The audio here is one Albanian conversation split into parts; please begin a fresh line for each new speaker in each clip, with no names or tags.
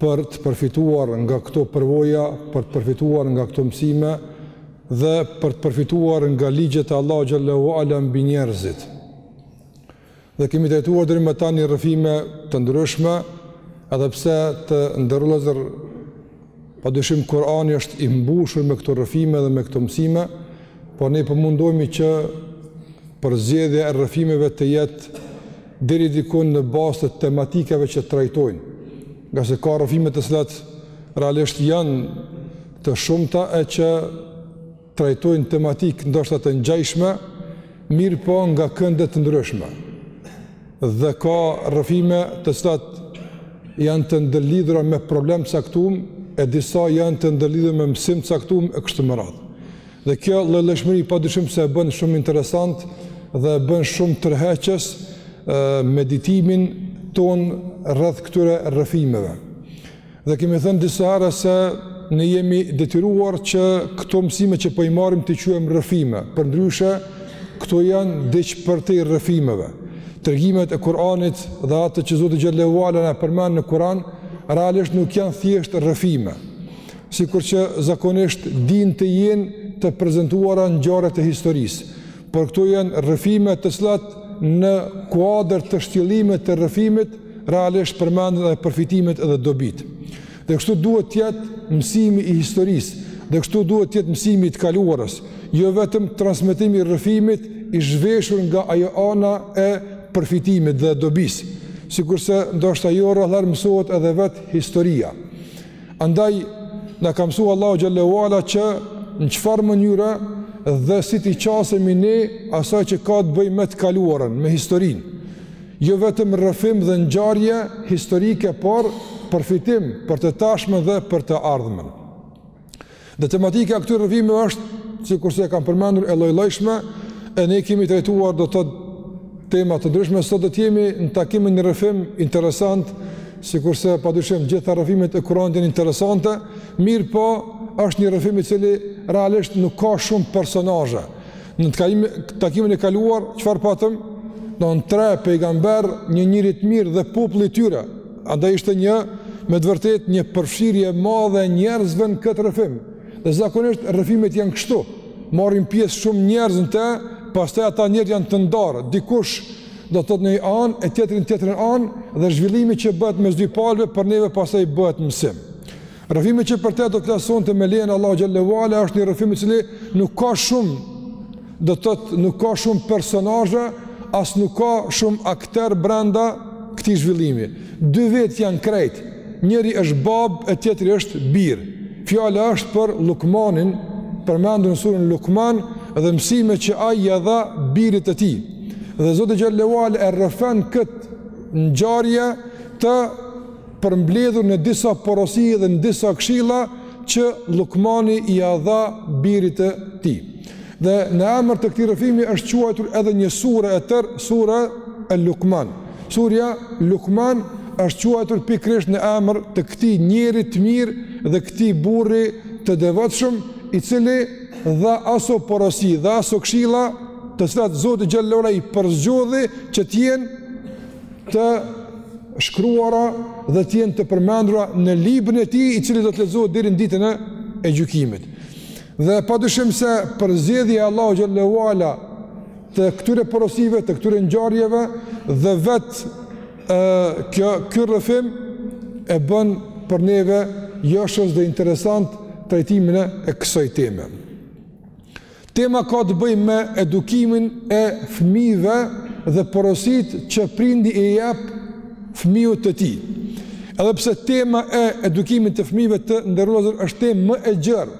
për të përfituar nga këto përvoja, për të përfituar nga këto mësime dhe për të përfituar nga ligjet e Allahu xhelle ue ala mbi njerëzit. Dhe kemi trajtuar deri më tani rrëfime të ndryshme, edhe pse të nderuar vëllezër padyshim Kurani është i mbushur me këto rrëfime dhe me këto mësime, por ne po mundohemi që përzgjedhja e rrëfimeve të jetë deri dikun në bazë të tematikave që trajtojnë, ngase ka rrëfime të cilat realisht janë të shumta e që trajtojnë tematikë ndoshta të ngjashme, mirëpo nga kënde të ndryshme. Dhe ka rrëfime të cilat janë të ndërlidhura me problem caktum e disa janë të ndërlidhura me mësim caktum e kështu me radhë. Dhe kjo llojllojshmëri padyshim se e bën shumë interesant dhe e bën shumë tërheqës meditimin tonë rreth këtyre rrëfimeve. Dhe kemi thënë disa herë se ne jemi detyruar që këto mësime që po i marrim t'i quajmë rrëfime. Përndryshe, këto janë diç përtej rrëfimeve. Tregimet e Kur'anit dhe ato që Zoti xhelle ue ala na përmend në Kur'an realisht nuk janë thjesht rrëfime. Sikur që zakonisht dinë të jenë të prezentuara ngjarjet e historisë, por këto janë rrëfime të cilat në kuadër të shtjellimit të rrëfimit realisht përmenden edhe përfitimet edhe dobitë. Dhe kështu duhet të jetë mësimi i historisë, dhe kështu duhet të jetë mësimi i të kaluarës, jo vetëm transmetimi i rrëfimit i zhveshur nga ajo ana e përfitimit dhe dobisë, sikurse ndoshta jo rrallëherë mësohet edhe vetë historia. Andaj, na ka mësu Allahu xhelle ue ala që në çfarë mënyre dhe si t'i qasemi ne asaj që ka të bëjë me të kaluarën, me historinë. Jo vetëm rrëfim dhe ngjarje historike, por përfitim për të tashmen dhe për të ardhmen. Dhe tematika e këtyre rrëfimeve është, sikurse e kam përmendur, e llojllojshme, e ne kemi trajtuar do të thotë tema të ndryshme, sot do të jemi në takim me një rrëfim interesant, sikurse padyshim gjitha rrëfimet e Kuranit janë interesante, mirëpo është një rrëfim i cili realisht nuk ka shumë personazhe. Në takimin e kaluar çfarë patëm? Domethënë tre pejgamber, një njeri të mirë dhe populli i tyre. Andaj ishte një, me të vërtetë, një përfshirje e madhe e njerëzve në këtë rrëfim. Dhe zakonisht rrëfimet janë kështu, marrin pjesë shumë njerëz në të, pastaj ata njerëz janë të ndarë, dikush do të thotë në një anë, e tjetri në tjetrën anë, dhe zhvillimi që bëhet mes dy palëve, për neve pastaj bëhet mësim. Rrëfimi që për te do të flasim sonte me lejen e Allahut xhelle ue ala është një rrëfim i cili nuk ka shumë do të thotë nuk ka shumë personazhe, as nuk ka shumë akterë brenda këtij zhvillimi. Dy vetë janë krejt. Njëri është babë e tjetri është bir. Fjala është për Lukmanin, përmendur në surën Lukman dhe mësime që ai ia dha birit të tij. Dhe Zoti xhelle ue ala e rrëfen këtë ngjarje të përmbledhur në disa porosi dhe në disa këshilla që Lukmani ia dha birit të tij. Dhe në emër të këtij rrëfimi është quajtur edhe një sure e tërë, surja Lukman. Surja Lukman është quajtur pikërisht në emër të këtij njeriu të mirë dhe këtij burri të devotshëm, i cili dha aso porosi, dha aso këshilla, të cilat Zoti xhelle ue ala i përzgjodhi që të jenë të shkruara dhe të jenë të përmendura në librin e tij i cili do të lexohet deri në ditën e gjykimit. Dhe padyshim se përzgjedhja e Allahut xhelle ue ala të këtyre porosive, të këtyre ngjarjeve dhe vetë kjo ky rrëfim e bën për neve joshës dhe interesant trajtimin e kësaj teme. Tema ka të bëjë me edukimin e fëmijëve dhe porositë që prindi i jep fëmijës të tij. Edhe pse tema e edukimit të fëmijëve të nderuar është temë më e gjerë,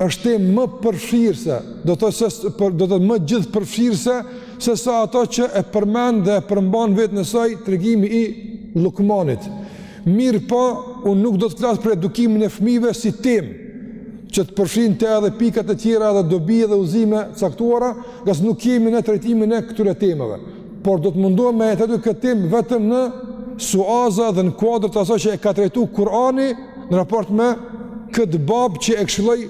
është temë më përfshirëse, do të thotë më gjithëpërfshirëse sesa ato që e përmend dhe e përmban në veten e saj tregimi i Lukmanit. Mirëpo, unë nuk do të flas për edukimin e fëmijëve si temë, që të përfshinte edhe pikat e tjera dhe dobi dhe udhëzime të caktuara, ngase nuk jemi në trajtimin e këtyre temave, por do të mundohem me e trajtu këtë temë vetëm në suaza dhe në kuadrë të asaj që e ka trajtu Kurani në raport me këtë babë që e këshilloi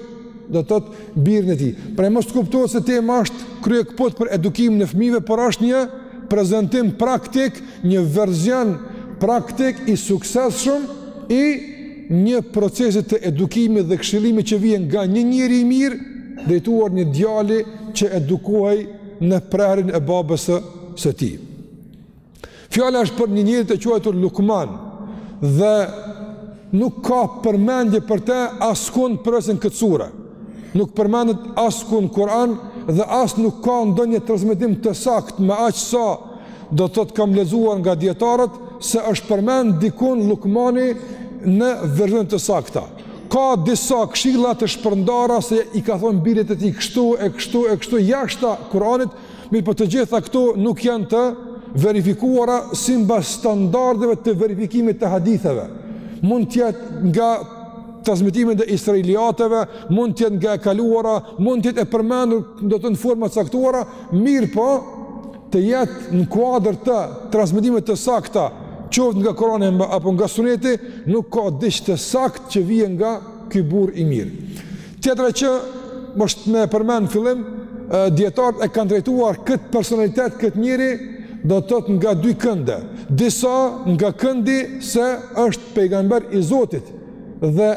do të thotë birin e tij. Pra mos të kuptohet se tema është kryekëput për edukimin e fëmijëve, por është një prezentim praktik, një verzion praktik i suksesshëm i një procesi të edukimit dhe këshillimit që vjen nga një njeri i mirë, drejtuar një djali që edukohej në prehrin e babës së tij. Fjala është për një njeri të quajtur Lukman dhe nuk ka përmendje për të askund përveç në këtë sure. Nuk përmendet askund në Kur'an dhe as nuk ka ndonjë transmetim të saktë me aq sa do të thotë kam lexuar nga dijetarët se është përmend dikun Lukmani në verzione të sakta. Ka disa këshilla të shpërndara se i ka thonë birit të tij kështu e kështu e kështu jashtë Kur'anit Mirëpo të gjitha këto nuk janë të verifikuara simbas standardeve të verifikimit të haditheve. Mund të jetë nga transmitimet e israiliateve, mund të jetë nga e kaluara, mund të jetë e përmendur do të thotë në forma të caktuara, mirëpo të jetë në kuadër të transmetimeve të sakta, qoftë nga Kurani apo nga Suneti, nuk ka diç të saktë që vjen nga ky burrë i mirë. Tjetra që është me përmend n'fillim, dijetarët e kanë trajtuar këtë personalitet, këtë njeri do të thotë nga dy kënde. Disa nga këndi se është pejgamber i Zotit dhe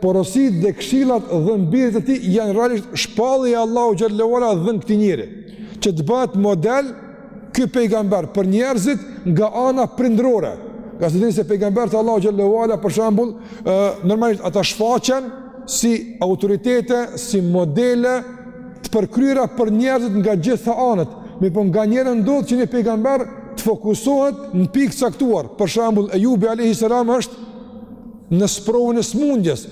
porositë dhe këshillat dhe dëshirat e tij janë realisht shpallje e Allahut xhel-le ue ala dhënë këtij njeriu që të bëhet model ky pejgamber për njerëzit nga ana prindërore. Ngase e dini se pejgamberët e Allahut xhel-le ue ala, për shembull, normalisht ata shfaqen si autoritete, si modele të përkryera për njerëzit nga të gjitha anët. Mirëpo nganjëherë ndodh që një pejgamber të fokusohet në pikë të caktuar. Për shembull, Ejubi a.s. është në sprovën e smundjes,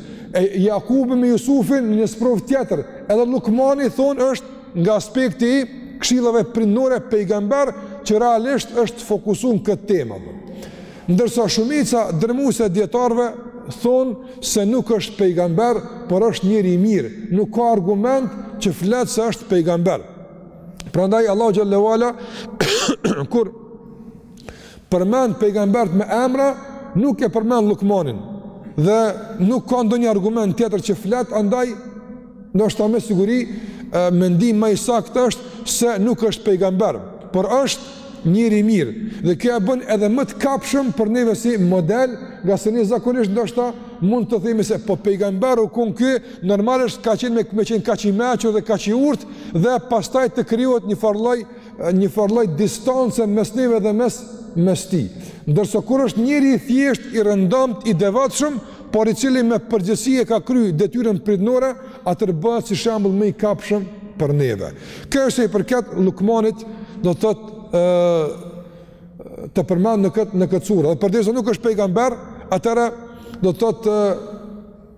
Jakubi me Jusufin në një sprovë tjetër, edhe Llukmani thonë është Nga aspekti i këshillave prindërore pejgamber që realisht është fokusuar në këtë temë. Ndërsa shumica dërrmuese e dijetarëve thonë se nuk është pejgamber, por është njeri i mirë, nuk ka argument që flet se është pejgamber. Prandaj Allahu xhel-le ue ala kur përmend pejgamberët me emra, nuk e përmend Llukmanin dhe nuk ka ndonjë argument tjetër që flet andaj ndoshta me siguri mendimi më i saktë është se nuk është pejgamber, por është njeri i mirë dhe kjo e bën edhe më të kapshëm për neve si model, ngase ne zakonisht ndoshta mund të themi se po pejgamber u kon ky, normalisht ka qenë me me qenë kaq i mençur dhe kaq i urtë dhe pastaj të krijohet një farë lloj njëfarë lloj distance mes neve dhe mes mes tij. Ndërsa kur është njeri i thjeshtë, i rëndomtë, i devotshëm, por i cili me përgjegjësi e ka kry detyrën prindërore, atëherë bëhet si shembull më i kapshëm për neve. Kjo është sa i përket Llukmanit, do të thotë, të përmendur në këtë në këtë sure. Dhe përderisa nuk është pejgamber, atëherë do të thotë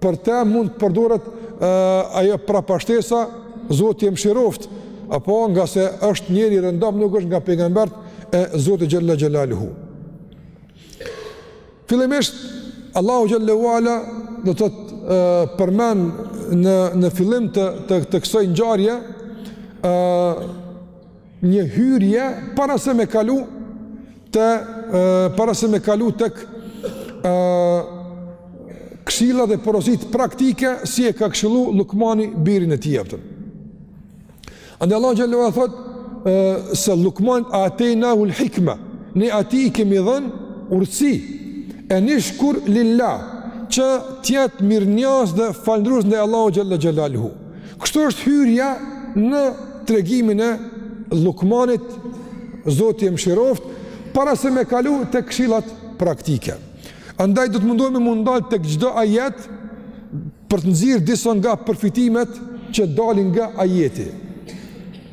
Për te mund të përdoret uh, ajo prapashtesa, Zoti e mëshiroftë, apo ngase është njeri i rëndomtë, nuk është nga pejgamberët e Zotit xhel-le xhelaluhu. Fillimisht, Allahu xhel-le ue ala do të thotë uh, përmend në, në fillim të, të, të kësaj ngjarje, uh, një hyrje para se me kalu të para se me kalu tek ë këshilla dhe porositë praktike si e ka këshillu Lukmani birin e tij. Andaj Allahu xhel-le ve ala thot ë se Lukman atejnahu el-hikma, ne atij i kemi dhën urtësi enishkur lillah që t'jetë mirënjohës dhe falënderues ndaj Allahu xhel-le xhelaluhu Kështu është hyrja në tregimin e Lukmanit, Zoti e mëshiroft, para se me kalu tek këshillat praktike. Andaj do të mundohem me u ndal tek çdo ajet për të nxjerrë disa nga përfitimet që dalin nga ajeti.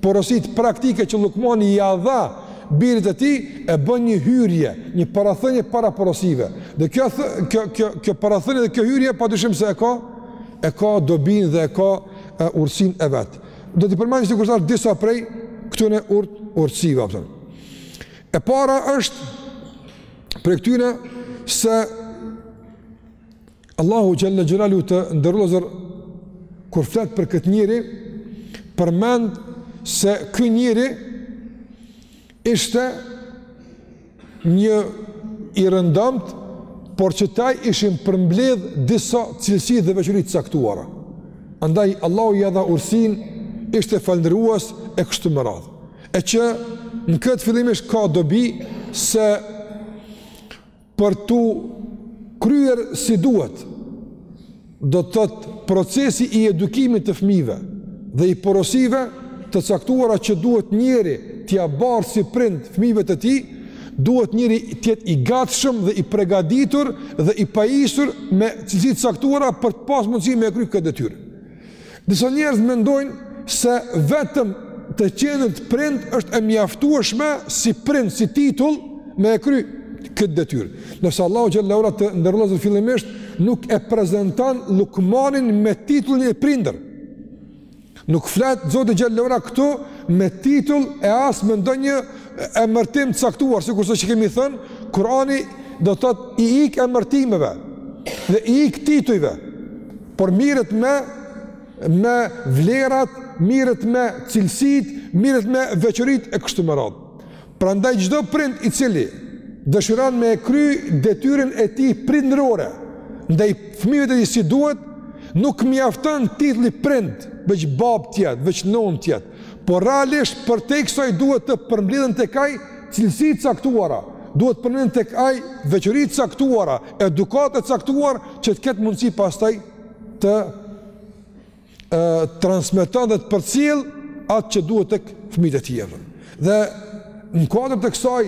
porositë praktike që Lukmani ia dha birit të tij, e bën një hyrje, një parathënie para porosive. Dhe kjo kjo kjo kjo parathënie dhe kjo hyrje padyshim se e ka e ka dobinë dhe e ka urtësinë e vet. Do t'i përmend sikurse disa prej këtyre urt urtësive apo. E para është prej këtyre se Allahu xhel-le xhelaluhu, të nderuar, kur flet për këtë njeri përmend se ky njeri ishte një i rëndomtë por që te ai ishin përmbledh disa cilësi dhe veçori të caktuara. Andaj, Allahu ia dha urtësinë, ishte falënderues e kështu me radhë. E që në këtë fillimisht ka dobi se Për t'u kryer si duhet, do të thotë procesi i edukimit të fëmijëve dhe i porosive të caktuara që duhet njeri t'ia bartë si prind fëmijëve të tij, duhet njeri të jetë i gatshëm dhe i përgatitur dhe i pajisur me cilësi të caktuara për të pas mundësi me kry këtë detyrë. Disa njerëz mendojnë se vetëm të qenit prind është e mjaftueshme si prind, si titull me e kry këtë detyrë. Ndërsa Allahu xhel-le ve ala, të nderuar, fillimisht nuk e prezanton Lukmanin me titullin e prindit. Nuk flet Zoti xhel-le ve ala këtu me titull e as me ndonjë emërtim të caktuar, sikurse që kemi thënë, Kurani do të thotë i ik emërtimeve dhe i ik titujve. por mirret me, me vlerat, mirret me cilësitë, mirret me veçoritë e kështu me radhë. Prandaj çdo prind i cili dëshiron me e kry detyrën e tij prindërore, ndaj fëmijëve të tij si duhet, nuk mjafton titulli prind, veç babë t'jetë, veç nonë t'jetë, por realisht përtej kësaj duhet të përmblidhen tek ai cilësi të caktuara, duhet përmblidhen tek ai veçori të caktuara, edukata e caktuar, që të ketë mundësi pastaj të e, transmeton dhe të përcjell atë që duhet tek fëmijët e tij. Dhe në kuadër të kësaj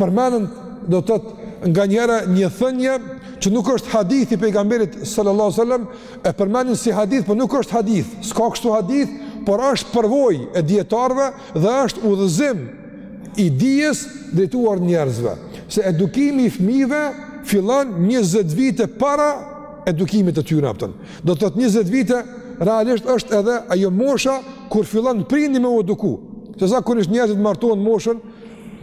përmendet do të thotë nganjëherë një thënje që nuk është hadith i pejgamberit sallallahu sallam e përmendin si hadith, por nuk është hadith, s'ka kështu hadith, por është përvojë e dijetarëve dhe është udhëzim i dijes drejtuar njerëzve, se edukimi i fëmijëve fillon 20 vite para edukimit të tyre apëton. Do thotë 20 vite, realisht është edhe ajo mosha kur fillon prindi me u eduku. Se sa zakonisht njerëzit martohen moshën,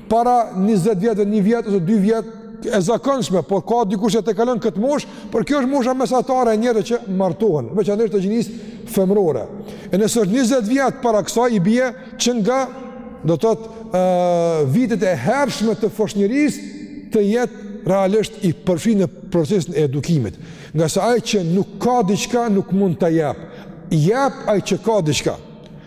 para 20 vjet, një vjet, ose 2 vjet, e zakonshme, por ka dikush që të kalon këtë moshë, por kjo është mosha mesatare e njerëzve që martohen, veçanërisht te gjinisë femërore. E nëse është 20 vjet para kësaj i bie që nga do të thotë vitet e hershme të foshnjërisë të jetë realisht i përfshirë në procesin e edukimit, ngase ai që nuk ka diçka nuk mund ta jep. Jep ai që ka diçka.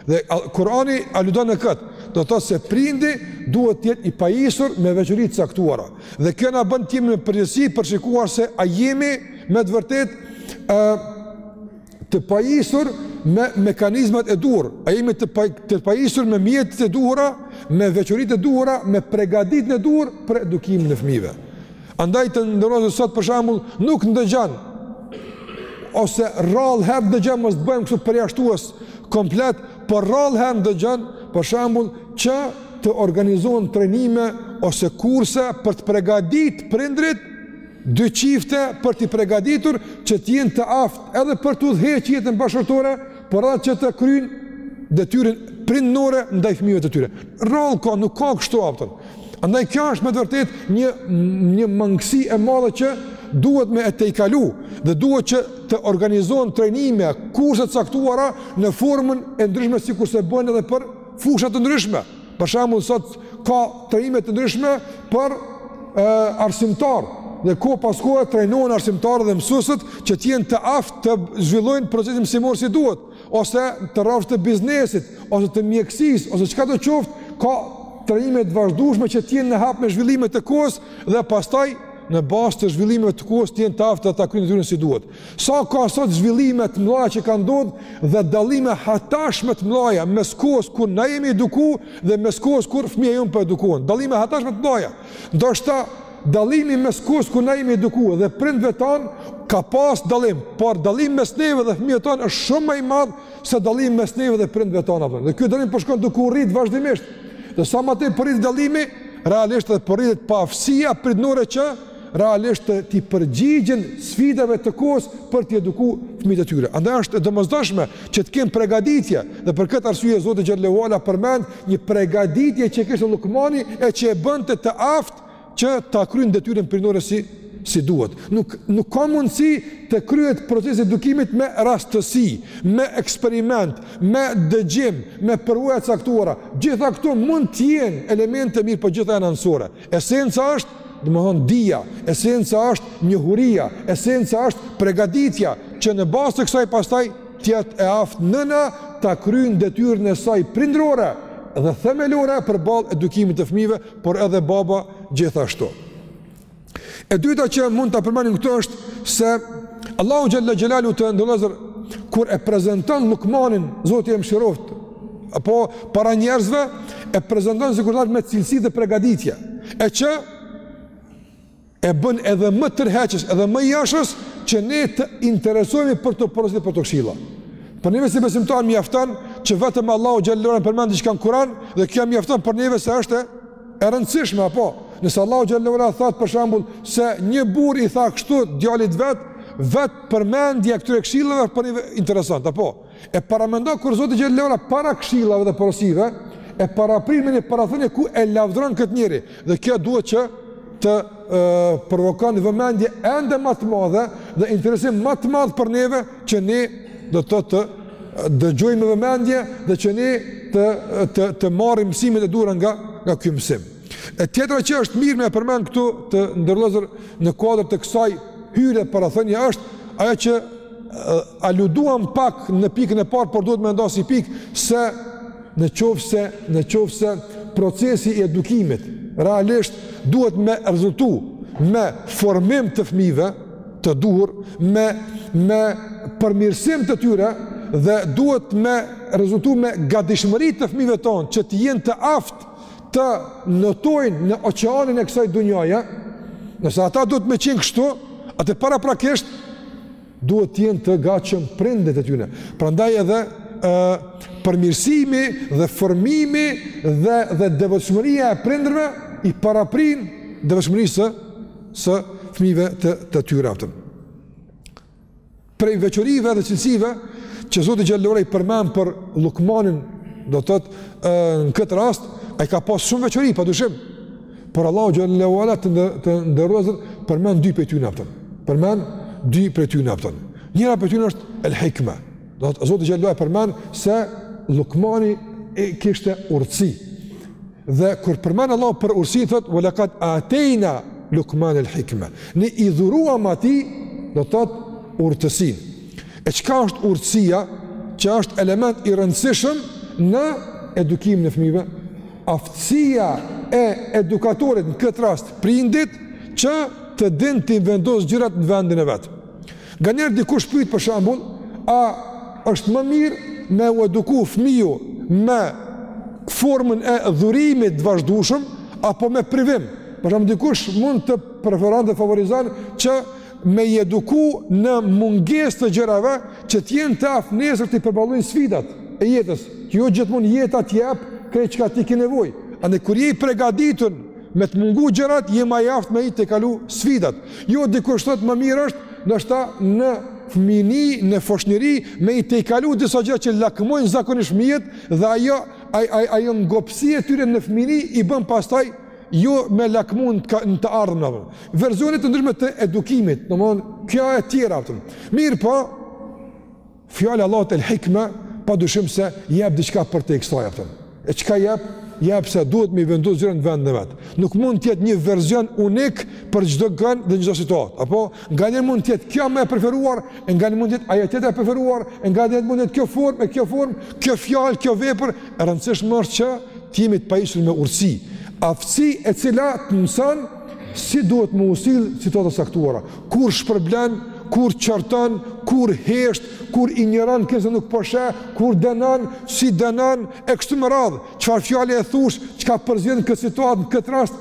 Dhe Kurani aludon në këtë, do të thotë se prindi duhet të jetë i pajisur me veçori të caktuara. Dhe kjo na bën të jemi me përgjegjësi për të shikuar se a jemi me të vërtetë ë të pajisur me mekanizmat e duhur, a jemi të, paj, të pajisur me mjetet e duhura, me veçoritë e duhura, me pregaditjen e duhur për edukimin e fëmijëve. Andaj të nderuar sot për shambull nuk ndëgjon, ose rrallë herë ndëgjon, mos të bëhemi kështu përjashtues komplet, por rrallë herë ndëgjon, për shambull që të organizohen trajnime ose kurse për të pregadit prindërit dy çifte për t'i pregaditur që të jenë të aftë edhe për të udhëheqë jetën bashkëshortore, por edhe që të kryjnë detyrën prindërore ndaj fëmijëve të tyre. Rrallë ka, nuk ka kështu aftën. Andaj kjo është me të vërtetë një, një mangësi e madhe që duhet me e tejkalu dhe duhet që të organizohen trajnime, kurse të caktuara në formën e ndryshme sikurse bëhen edhe për fusha të ndryshme. Për shembull sot ka trajnime të ndryshme për arsimtarë dhe kohë pas kohe trajnohen arsimtarët dhe mësuesit që të jenë të aftë të zhvillojnë procesin mësimor si duhet ose në rrafsh të biznesit ose të mjekësisë ose çka do të qoftë ka trajnime të vazhdueshme që të jenë në hap me zhvillimet e kohës dhe pastaj në bazë të zhvillimeve të kohës të jenë të aftë që ta kryjnë detyrën si duhet. Sa ka sot zhvillime të mëdha që kanë ndodhur dhe dallime hatashme të mëdha mes kohës kur na jemi edukuar dhe mes kohës kur fëmija jonë po edukohen. Dallime hatashme të mëdha. Ndoshta dallimi mes kohës kur na jemi edukuar dhe prindve tanë ka pas dallim, por dallimi mes neve dhe fëmijëve tanë është shumë ma i madh se dallimi mes neve dhe prindve tanë apo. Dhe ky dallim po shkon duke u rrit vazhdimisht. Dhe sa më tej po rritet dallimi, realisht edhe po rritet paaftësia prindërore që realisht të t'i përgjigjen sfidave të kohës për të edukuar fëmijët e tyre. Andaj është e domosdoshme që të kemi përgatitje dhe për këtë arsye Zoti xhallahu ala përmend një përgatitje që kishte Lukmani e që e bënte të aftë që ta kryen detyrën prindore si si duhet. Nuk nuk ka mundësi të kryhet procesi i edukimit me rastësi, me eksperiment, me dëgjim, me përvoja të caktuara. Gjitha këto mund të jenë elemente të mira, por gjitha janë anësore. Esenca është, domethënë, dija, esenca është njohuria, esenca është pregaditja, që në bazë të kësaj pastaj, të jetë e aftë nëna ta kryejë detyrën e saj prindërore dhe themelore përballë edukimit të fmive, por edhe baba gjithashtu. E dyta që mund ta përmendim këtu është se Allahu xhel-le xhelaluhu të nderuar vëllezër, kur e prezenton Lukmanin, Zoti e mëshiroftë, apo para njerëzve e prezenton sikur të me cilësi dhe përgatitje, e që e bën edhe më tërheqës, edhe më joshës që ne të interesohemi për këto porosi për këto këshilla. Për neve si besimtarë mjafton që vetëm Allahu xhallahu an përmend diçka në Kur'an dhe kjo mjafton për neve se është e rëndësishme apo nëse Allahu xhallahu an thotë për shembull se një burrë i tha kështu djalit vet, vet përmendja e këtyre këshillave për neve interesant apo E paramendo kur Zoti xhel-le ve ala para këshillave dhe porosive, e paraprin me një parathënie ku e lavdron këtë njeri. Dhe kjo duhet që të e, provokojë vëmendje ende më të madhe dhe interesim më të madh për neve që ne do të të dëgjojmë me vëmendje dhe që ne të të të marrim mësimet e duhura nga nga ky mësim. E tjetra që është mirë me përmend këtu të nderuar vëllezër në kuadër të kësaj hyrje parathënie është ajo që Aluduam pak në pikën e parë, por duhet me e nda si pikë, se në qoftë se, në qoftë se procesi i edukimit, realisht duhet me rezultu me formim të fmive, të duhur, me, me përmirësim të tyre, dhe duhet me rezultu me gadishmëri të fmive tonë, që të jenë të aftë të notojnë në oqeanin e kësaj dunjaja, nëse ata duhet me qenë kështu, atëherë paraprakisht, duhet të jenë të gatshëm prindët e tyre. Prandaj edhe ë përmirësimi dhe formimi dhe dhe devotshmëria e prindërve i paraprin devotshmërisë së, së fëmijëve të të tyre atë. Prej veçorive dhe cilësive që Zoti xhallahu i përmend për Lukmanin, do të thotë në këtë rast ai ka pas shumë veçori, padyshim. Por Allahu xhallahu ala të nderuar përmend dy prej tyre apo. Përmend dy prej tyre apo. Njëra prej tyre është el hikma. Domethënë Zoti xhallahu përmend se Lukmani kishte urtësi. Dhe kur përmend Allahu për urtësinë thotë wala qad atayna Lukman el hikma. Ne i dhuruam atij do të thotë urtësinë. E çka është urtësia që është element i rëndësishëm në edukimin e fëmijëve? Aftësia e edukatorit në këtë rast prindit që të din t'i vendos gjërat në vendin e vet. Nganjëherë dikush pyet për shembull, a është më mirë me u eduku fëmiu me formën e dhurimit të vazhdueshëm apo me privim? Për shembull dikush mund të preferon dhe favorizon që me i eduku në mungesë të gjërave që të jenë të aftë nesër t'i përballojnë sfidat e jetës. Që jo gjithmonë jeta të jep krejt çka ti ke nevojë. Andaj kur je i përgatitur me të mungu gjërat, je më i aftë me i tejkalu sfidat. Jo dikush thotë më mirë është, ndoshta në fëmijëni, në foshnjëri me i tejkalu disa gjëra që lakmojnë zakonisht fëmijët dhe ajo ai ai ajo ngopësi e tyre në fëmijëni i bën pastaj jo me lakmu në të ardhmen, apo. verzione të ndryshme të edukimit, domethënë, kjo e tjera, apo. mirëpo, fjala e Allahut el hikme, pa dyshim se jep diçka përtej kësaj, apo. e çka jep, jep se duhet me i vendos gjërat në vend të vet, nuk mund të jetë një verzion unik për çdo gjë dhe çdo situatë, apo, Nganjëherë mund të jetë kjo më e preferuar, e nganjëherë mund të jetë ajo tjetra e preferuar, e nganjëherë mund të jetë kjo formë, kjo formë, kjo fjalë, kjo vepër, e rëndësishme është që të jemi të pajisur me urtësi. Aftësi e cila të mëson si duhet me u sjell në situata të caktuara, kur shpërblen, kur qorton, kur hesht, kur injoron kinse nuk po sheh, kur dënon, si dënon e kështu me radhë, çfarë fjale e thush, çka përzgjedh në këtë situatë, në këtë rast,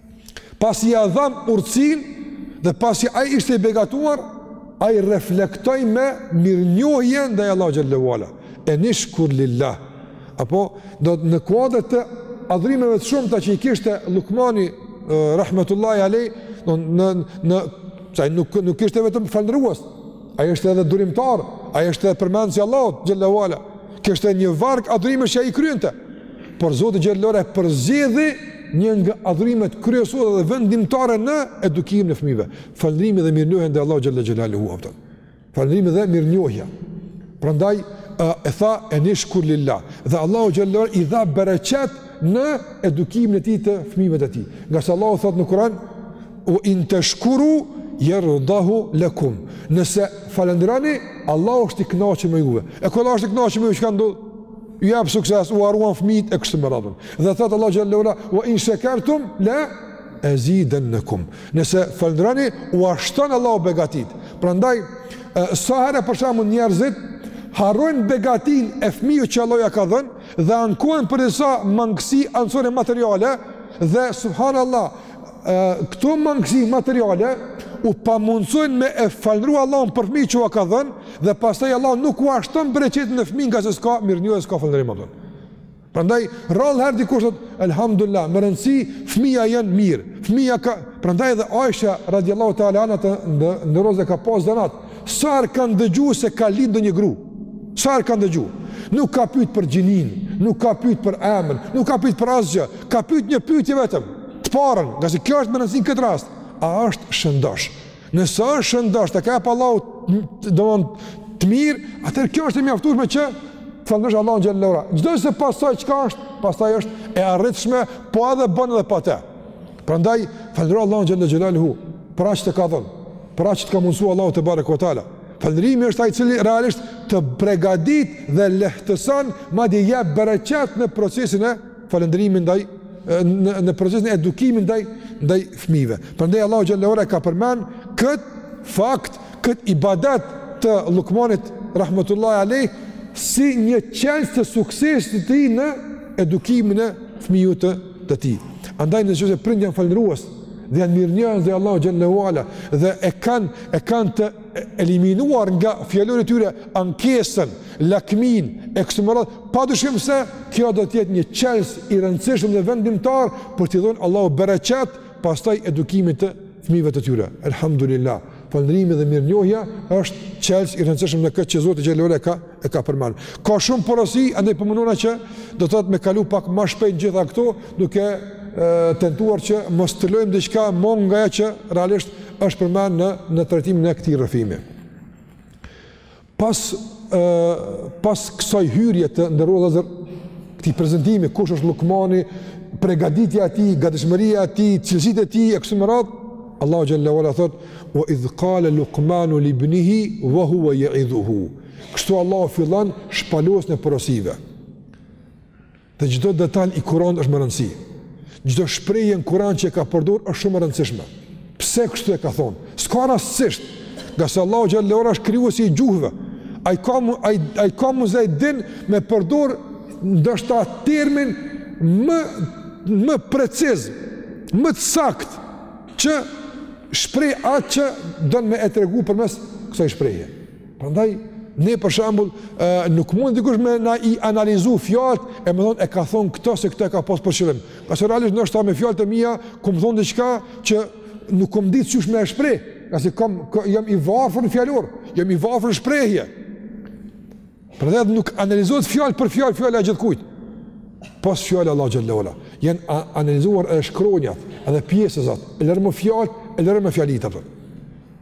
Pasi ia dham urtësinë dhe pasi ai ishte i begatuar, ai reflektoi me mirënjohje ndaj Allahut xhallahu ala. Enishkur lillah. Apo domethënë në kuadër të adhurimeve të shumta që i kishte Lukmani rahmetullahi alej, domethënë se nuk nuk ishte vetëm falënderues. Ai është edhe durimtar, ai është edhe përmendës i Allahut xhallahu ala. Kishte një varg adhurimesh që ai kryente. Por Zoti xhallahu e përzgjedhi një nga adhurimet kryesore dhe vendimtare në edukimin e fëmijëve. Falëndrimi dhe mirënjohja ndaj Allahut xhallahu xhallahu apo. Falëndrimi dhe mirënjohja. Prandaj e tha enishkur lillah dhe Allahu xhallahu i dha bereqet në edukimin e tij të fëmijëve të tij. Ngase Allahu thot në Kur'an wa in tashkuru yardahu lakum. Nëse falënderoni, Allahu është i kënaqur me juve. E kur Allahu është i kënaqur me ju, çka ndodh? jap sukses, u harruan fëmijët e kështu me radhën. Dhe thot Allahu xhallahu ala, "Wa in shakartum la azidannakum." Nëse falënderoni, ua shton Allahu begatitë. Prandaj sa herë për shembull njerëzit harrojnë begatinë e fëmijës që Allahu ja ka dhënë dhe ankohen për disa mangësi anësore materiale dhe subhanallahu këto mangësi materiale u pamundësojnë me e falëndru Allahun për fëmijë që ua ka dhënë dhe pastaj Allahu nuk ua shton bereqetin në fëmijë ngase s'ka mirënjohje s'ka falënderim atë. Prandaj rrallë herë dikush thot elhamdullah, me rëndësi fëmija janë mirë. Fëmija ka prandaj edhe Aisha radiallahu ta'ala anha të nderuar ka pas zanat. Sa herë kanë dëgjuar se ka lind ndonjë grua? Sa herë kanë dëgjuar? Nuk ka pyet për gjininë, nuk ka pyet për emrin, nuk ka pyet për asgjë. Ka pyet një pyetje vetëm, të parën, ngase kjo është me rëndësi në këtë rast. A është shëndosh? Nëse është shëndosh, ta ka jep Allahu domethënë të mirë, atëherë kjo është e mjaftushme që ta falëndrosh Allahun xhele ue ala. Çdo send pastaj çka është, pastaj është e arritshme, po edhe bën edhe pa te. Prandaj falëndero Allahun xhele xhelaluhu për aq të ka dhënë, për aq të ka mundësua Allahu tebareke ue teala. Falënderimi është ai i cili realisht të pregadit dhe lehtëson madje jep bereqet në procesin e falënderimit ndaj në në procesin e edukimit ndaj ndaj fëmijëve. Prandaj Allahu xhele ue ala ka përmend kët fakt, kët ibadat të Lukmanit rahmetullahi alejh si një çelës të suksesit të tij në edukimin e fëmijës të të tij. Andaj nëse prindët janë falënderues dhe janë mirënjohës ndaj Allahut xhallahu ala dhe e kanë e kanë të eliminuar nga fjalori e tyre ankesën, lakminë e kështu me radhë, padyshim se kjo do të jetë një çelës i rëndësishëm dhe vendimtar për t'i dhënë Allahu bereqet pastaj edukimit të fëmijëve të tyre. Elhamdulillah. Falëndrimi dhe mirënjohja është çelës i rëndësishëm dhe këtë që Zoti xhallahu ala ka e ka përmend. Ka shumë porosi, andaj po mundohna që do të thotë me kalu pak ma shpejt gjitha këto, duke tentuar që mos të lëjmë diçka mangu e që realisht është përmend në në trajtimin e këtij rrëfimi. Pas ë pas kësaj hyrje të nderuar këtij prezantimi kush është Lukmani, pregaditja e tij, gatishmëria e tij, cilësitë e tij e kështu me radhë, Allahu xhallahu ala thot: "Wa idh qala Luqmanu li ibnihi wa huwa ya'idhuhu" Kështu Allahu fillon shpalosjen e porosive. Dhe çdo detaj i Kur'anit është me rëndësi. Çdo shprehje në Kur'an që e ka përdorur është shumë e rëndësishme. Pse kështu e ka thonë? S'ka rastësisht. Ngase Allahu xhele ue ala është krijuesi i gjuhëve. Ai ka ai ai ka muzej din me përdor ndoshta termin më më preciz, më të saktë që shpreh atë që don me e tregu përmes kësaj shprehje. Prandaj ne për shembull nuk mund dikush me na i analizu fjalët e me thon e ka thon këtë se këtë e ka pas për qëllim. Ngase realisht ndoshta me fjalët e mia kam thon diçka që nuk kam ditë qysh me e shpreh, ngase kam jam i varfër në fjalor, jam i varfër në shprehje. Prandaj nuk analizohet fjalë për fjalë fjala e gjithkujt, pos fjala e Allahut xhelle ue ala. Jan analizuar edhe shkronjat, edhe pjesëzat. Lëre më fjalët, lëre më fjalitë apo.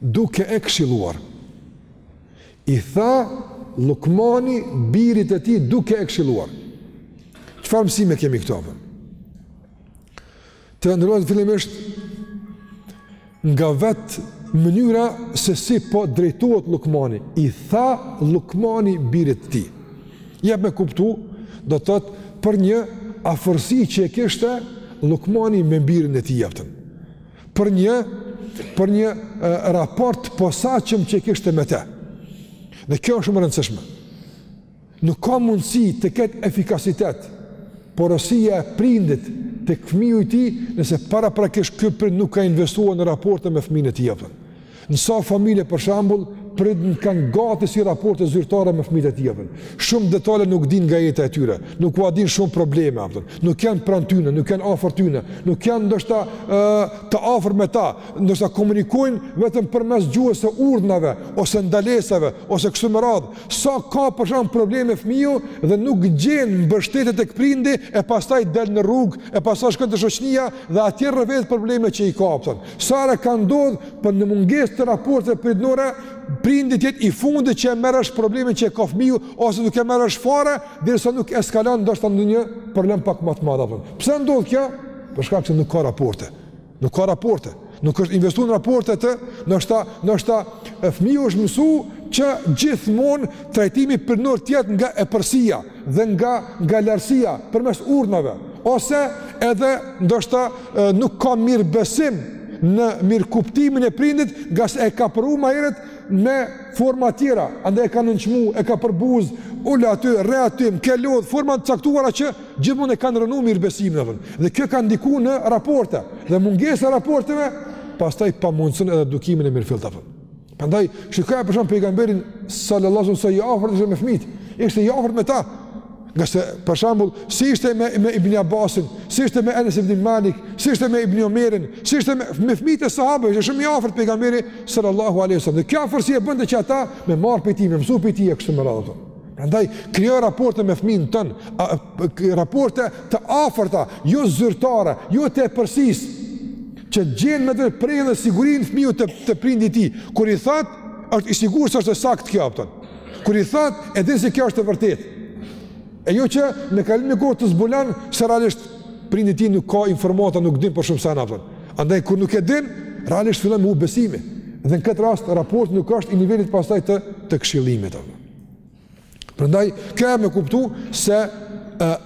Duke e këshilluar. I tha Lukmani birit të tij duke e këshilluar. Çfarë mësime kemi këtu apo? Të nderuar fillimisht nga vet mënyra se si po drejtohet Lukmani. I tha Lukmani birit të tij. Jep me kuptu, do të thotë për një afërsi që e kishte Lukmani me birin e tij apo. për një për një raport posaçëm që kishte me të. Dhe kjo është shumë e rëndësishme. Nuk ka mundësi të ketë efikacitet porosia e prindit tek fëmiu i tij nëse paraprakisht ky prind nuk ka investuar në raporte me fëmin e tij apo. Në disa familje, për shembull, prindët kanë gati si raporte zyrtare me fëmijët e tij. Shumë detale nuk dinë nga jeta e tyre, nuk ua dinë shumë probleme apo. Nuk janë pranë tyre, nuk janë afër tyre, nuk janë ndoshta ë të afër me ta, ndoshta komunikojnë vetëm përmes gjuhës së urdhnave ose ndalesave ose kështu me radhë. Sa ka për shembull probleme fëmiu dhe nuk gjen mbështetje tek prindi e pastaj del në rrugë e pastaj shkon te shoqnia dhe atje rrëfehet problemet që i ka apo. Sa herë ka ndodhë pra në mungesë të raporteve prindërore, prindi të jetë i fundit që e merr vesh problemin që e ka fëmiju, ose nuk e merr vesh fare, derisa nuk eskalon, ndoshta ndonjë problem pak ma të madh apo. Pse ndodh kjo? Për shkak se nuk ka raporte. Nuk ka raporte. Nuk është investu në raporte të, ndoshta ndoshta, fëmiju është mësu që gjithmonë trajtimi prindëror të jetë nga epërsia. dhe nga lartësia përmes urdhnave ose edhe ndoshta nuk ka mirëbesim në mirëkuptimin e prindit ngase e ka provu ma heret me forma tjera andaj e ka nënçmu, e ka përbuz ulu aty, rri aty, më ke lodhë forma të caktuara që gjithmon e kanë rrënu mirëbesimin apo dhe kjo ka ndiku në raporte dhe mungesa e raporteve pastaj pamundëson edhe edukimin e mirëfilltë apo Prandaj shikoje për shembull pejgamberin sallallahu alaihi wasallam sa i afërt ishte me fëmit, ishte i afërt me ta. Ngase për shembull, si ishte me me Ibn Abbasin, si ishte me Enes ibn Malik, si ishte me Ibn Omerin, si ishte me me fëmit e sahabeve, ishte shumë i afërt pejgamberi sallallahu alaihi wasallam. Kjo afërsi e bënte që ata me marr prej tij, me mësu prej tij kështu me radhë. Prandaj krijo raporte me fëmin tënd, raporte të afërta, jo zyrtare, jo të epërsisë, që gjen me të prehjen dhe sigurinë fëmiu te, te prindi i tij, kur i thot, është i sigur se është e saktë kjo, a kupton. kur i thot, e din se kjo është e vërtetë, e jo që në kalim në kohë të zbulon, se realisht prindi i tij nuk ka informata, nuk din për shumë sena, a kupton. andaj kur nuk e din, realisht fillon me hup besimi, dhe në këtë rast, raporti nuk është i nivelit pastaj të, të këshillimit, a kupton. Prandaj kjo jep me kuptu se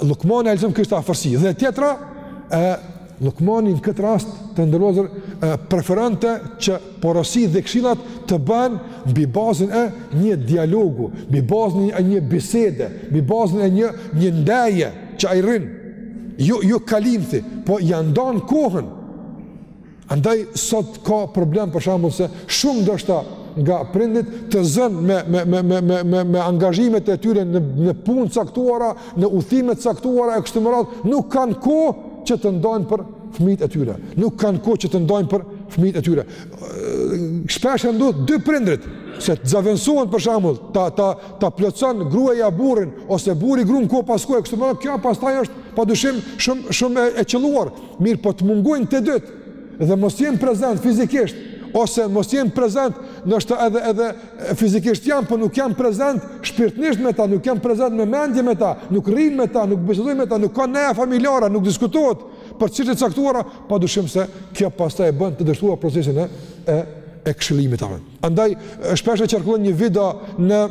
Lukmani alejhi selam kishte afërsi dhe tjetra e Lukmani në këtë rast të nderuar vëllezër, preferonte që porositë dhe këshillat t'i bën mbi bazën e një dialogu, mbi bazën e një bisede, mbi bazën e një një ndeje që ai rrin. Jo jo kalimthi, po ia ndan kohën. Andaj sot ka problem për shembull se shumë ndoshta nga prindit të zënë me me me me me me me angazhimet e tyre në në punë të caktuara, në udhëtime të caktuara e kështu me radhë, nuk kanë kohë që të ndajnë për fëmijët e tyre. Nuk kanë kohë që të ndajnë për fëmijët e tyre. Shpeshherë ndodh dy prindrit se të zëvendësohen për shembull, ta ta ta plotson gruaja burrin ose burri gruan kohë pas kohe e kështu me radhë, kjo pastaj është padyshim shumë shumë e qëlluar. Mirë, po të mungojnë të dytë dhe mos jenë prezent fizikisht, ose mos jenë prezent, ndoshta edhe, edhe fizikisht janë, po nuk janë prezent shpirtnisht me ta, nuk janë prezent me mendje me ta, nuk rrinë me ta, nuk bisedojnë me ta, nuk ka neja familjare, nuk diskutohet për çështje të caktuara, padyshim se kjo pastaj e bën të dështuar procesin e, e, e këshillimit, a kupton. Andaj, shpeshherë qarkullon një video në,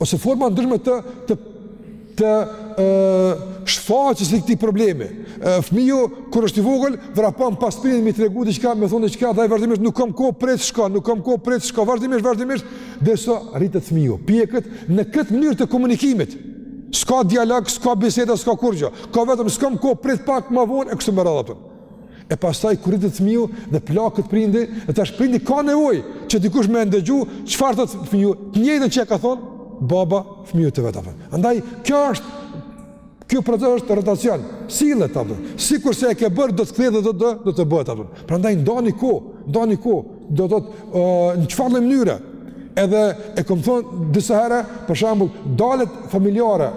ose forma ndryshme të, të të ë shfaqjes së këtij problemi. Fëmiu kur është i vogël, vrapon pas prindit me i tregu diçka, me i thonë diçka, dhe ai vazhdimisht nuk kam kohë prit shko, nuk kam kohë prit shko, vazhdimisht vazhdimisht derisa rritet fëmiu. Pjeket në këtë mënyrë të komunikimit. S'ka dialog, s'ka biseda, s'ka kurgjo. Ka vetëm s'kam kohë prit pak më vonë e kështu me radhë. e pastaj kur rritet fëmiu dhe plaket prindi, dhe tash prindi ka nevojë që dikush me ndëgju, çfarë thot fëmiu? Të njëjtën që i ka thon baba fëmiut të vet, a kupton. Andaj kjo është Ky proces është rotacion, sillet, a kupton. Sikur se e ke bërë do të kthehet do të do të bëhet, a kupton. Prandaj ndani kohë, ndani kohë, do të thotë, në çfarëdo mënyre. Edhe e kam thon disa herë, për shembull, daljet familjare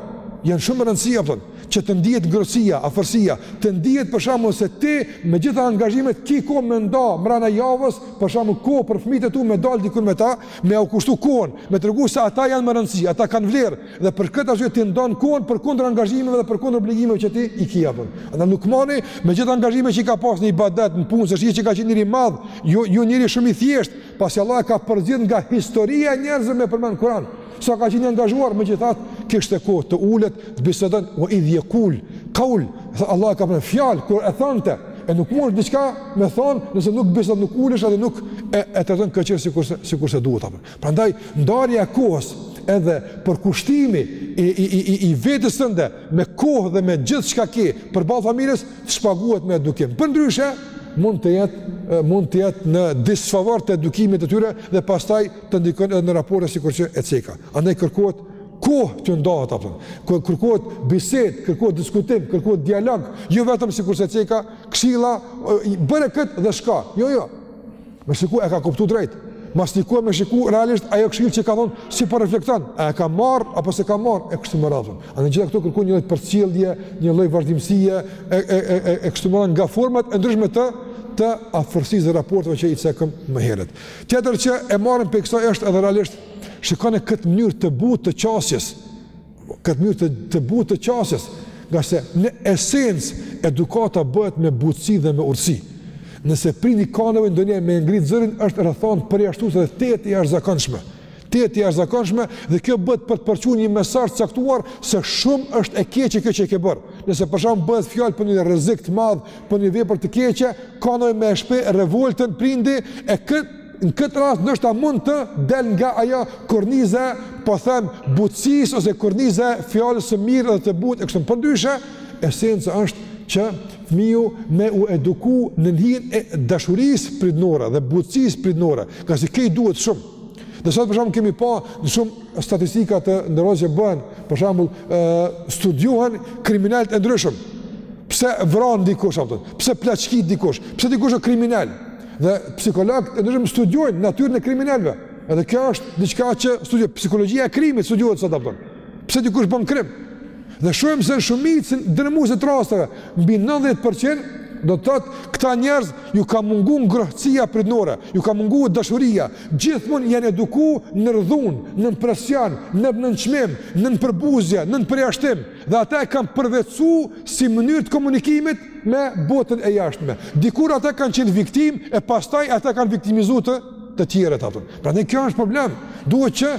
janë shumë me rëndësi, a kupton. që të ndihet ngrohtësia, afërsia, të ndihet për shembull se ti me gjitha angazhimet ke kohë me nda mbrana javës, për shembull kohë për fëmijët e tu me dal diku me ta, me u kushtu kohën, me tregu se ata janë me rëndësi, ata kanë vlerë dhe për këtë arsye ti ndan kohën përkundër angazhimeve dhe përkundër obligimeve që ti i ke, a kupton. Andaj Lukmani me gjitha angazhimet që ka pas në ibadet, në punë, se shihet që ka qenë njeri i madh, jo jo njeri shumë i thjeshtë, Pasi Allah e ka përzgjedh nga historia e njerëzve me përmend në Kur'an, sa ka qenë i angazhuar, megjithatë kishte kohë të ulet, të bisedon, ue idh jekul, kaul, Allah e ka përmend, fjalë, kur e thonte, e nuk mundesh diçka me thonë, nëse nuk bisedon, nuk ulesh edhe nuk e, e trajton këtë gjë sikurse, sikurse duhet. A kupton. Prandaj, ndarja e kohës edhe përkushtimi i, i, i, i, i vetës tënde me kohë dhe me gjithçka ki përballë familjes, shpaguhet me edukim. Përndryshe, mund të jetë mund të jetë në disfavor të edukimit të tyre dhe pastaj të ndikojnë edhe në raporte sikur që e ceka. Andaj kërkohet kohë të ndahet apo. Kërkohet bisedë, kërkohet diskutim, kërkohet dialog, jo vetëm sikurse ceka, këshilla bëre kët dhe shko. Jo, jo. Me shiku e ka kuptu drejt. Mas një kohë me shiku realisht ajo këshillë që ka thonë si po reflekton, a e ka marr apo s'e ka marr e kështu me radhë. A në gjitha këto kërkon një lloj përcjellje, një lloj vazhdimësie e e e e e kështu me radhë nga format e ndryshme të të afërsisë dhe raporteve që i cekëm më herët. Tjetër që e marrim prej kësaj është edhe realisht shikoni këtë mënyrë të butë të qasjes. këtë mënyrë të, të butë të qasjes, ngase në esencë edukata bëhet me butësi dhe me urësi. Nëse prindi ka nevojë ndonjëherë me ngrit zërin, është rrethanë përjashtuese dhe tejet e jashtëzakonshme. Tejet e jashtëzakonshme dhe kjo bëhet për të përçuar një mesazh të caktuar se shumë është e keqe kjo që e ke bërë. Nëse për shembull bëhet fjalë për një rrezik të madh, për një vepër të keqe, ka nevojë me shpreh revoltën prindi e kë në këtë rast ndoshta mund të del nga ajo kornizë e, po them, butësisë ose kornizë e fjalës së mirë dhe të butë e kështu përndryshe, esenca është që fëmiju me u eduku nën hijen e dashurisë prindore dhe butësisë prindore, ngase kjo i duhet shumë. Dhe sot për shembull kemi pa në shumë statistika të ndryshme që bëhen, për shembull studiohen kriminalët e ndryshëm, pse vran dikush, a kupton, pse plaçkit dikush, pse dikush o kriminal, Dhe psikologët e ndryshëm studiojnë natyrën e kriminelëve. Edhe kjo është diçka që studiohet, psikologjia e krimit studiohet sot, a kupton. Pse dikush bën krim? Dhe shohim se në shumicën dërmuese të rasteve, mbi 90% do të thotë këta njerëz ju ka mungu ngrohtësia prindore, ju ka mungu dashuria, gjithmonë janë edukuar nën dhunë, nën presion, nën nënçmim, nën përbuzje, nën përjashtim. dhe ata e kanë përvetësu si mënyrë të komunikimit me botën e jashtme. Dikur ata kanë qenë viktimë, e pastaj ata kanë viktimizu të, të tjerët, a kupton. Prandaj kjo është problem, duhet që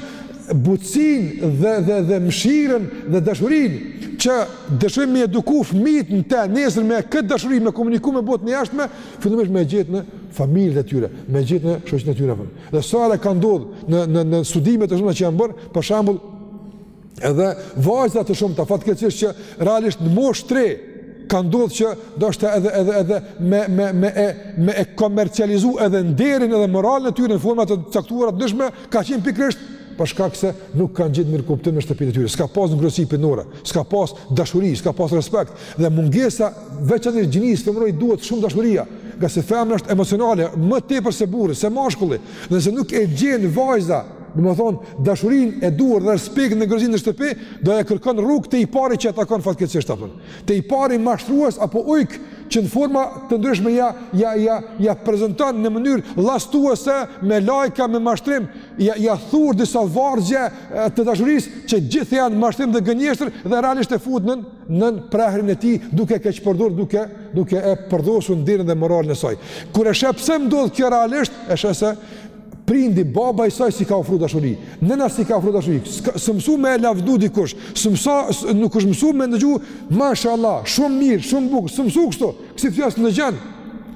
butësinë dhe, dhe, dhe mshirën dhe dashurinë që dëshirojmë me eduku fëmijt në te nesër me këtë dashuri me komuniku me botën e jashtme, fillimisht me e gjet në familjet e tyre, me e gjet në shoqnin e tyre. Dhe sa herë ka ndodhë në, në, në studimet e shumta që janë bërë, për shembull, Edhe vajza të shumta fatkeqësisht që realisht në moshë t're ka ndodhur që ndoshta edhe edhe edhe me me me e me e komercializu edhe nderin edhe moralin e tyre në forma të caktuara të ndryshme ka qenë pikërisht për shkak se nuk kanë gjetur mirëkuptim në shtëpinë e tyre. S'ka pas ngrohtësi prindërore, s'ka pas dashuri, s'ka pas respekt dhe mungesa veçanërisht gjinisë femërore i duhet shumë dashuria, ngase femra është emocionale më tepër se burri, se mashkulli. Nëse nuk e gjen vajza Domethënë, dashurinë e duhur dhe respektin, ngrohtësinë në shtëpi, do ta kërkon n'rrugë te i pari që e takon fatkeqësisht, a po. Te i pari mashtrues apo ujk që në forma të ndryshme ja, ja, ja, ja prezenton në mënyrë lastuese me lajka, me mashtrim, ja, ja thur disa vargje të dashurisë që gjithë janë mashtrim dhe gënjeshtër dhe realisht e fut nën, nën prehrin e tij duke keqpërdor, duke, duke e përdhos nderin dhe moralin e saj. Kur e sheh pse ndodh kjo realisht, e sheh se, Prindi, baba i saj s'i ka ofru dashuri, nëna s'i ka ofru dashuri, s'ë mësu me e lavdu dikush, s'ë mësu, nuk është mësu me ndëgju, mashallah, shumë mirë, shumë bukur, s'ë mësu kështu, kësi fjalë s'dëgjon.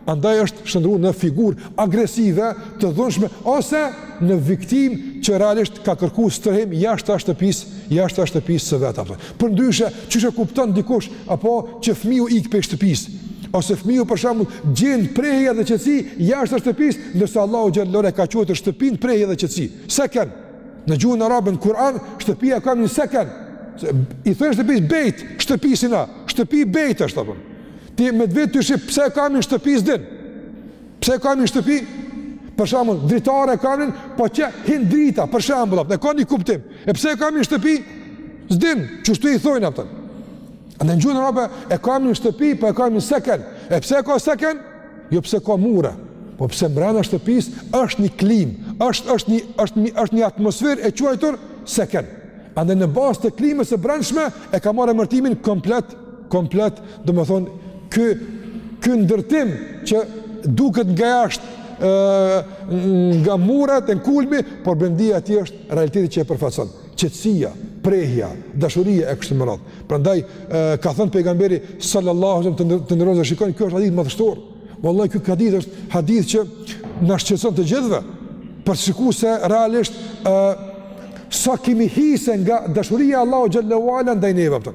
Andaj është shëndru në figurë agresive të dhunshme, ose në viktimë që realisht ka kërku strehim jashtë shtëpisë, jashtë shtëpisë së vet. Përndryshe, qysh e kupton dikush apo që fëmiu ik prej shtëpisë, ose fëmiu për shembull gjen prehje dhe qetësi jashtë shtëpisë, ndërsa Allahu xhelle ue ala e ka quajtur shtëpinë prehje dhe qetësi. Seken. Në gjuhën arabe në Kur'an, shtëpia e ka emnin seken. I thonë shtëpisë bejt, shtëpi si na, shtëpi bejt është apo. Ti me t'vet ty shqip pse e ka emnin shtëpi s'e din. Pse e ka emnin shtëpi? Për shembull, dritare e ka emnin, po që hin drita, për shembull, apo e ka një kuptim. E pse e ka emnin shtëpi? S'din, qështu i thonë ata. Në gjuhën arabe e ka emnin shtëpi, po e ka emnin seken. E pse e ka seken? Jo pse ka mure, po pse brenda shtëpisë është një klimë, është është një është një është një atmosferë e quajtur seken. Andaj në bazë të klimës së brendshme e ka marrë emërtimin komplet komplet, domethënë, ky, ky ndërtim që duket nga jashtë nga muret e kulmi, por brendia e tij është realiteti që e përfaqëson. Qetësia, prehja, dashuria e kështu me radhë. Prandaj, ka thënë pejgamberi sallallahu alaihi wasallam të nderuar, shikoni, ky është hadith madhështor. Vallai ky hadith është hadith që na shqetëson të gjithëve. Për sikur se realisht ë sa kemi hise nga dashuria e Allahut xhelle ue ala ndaj neve.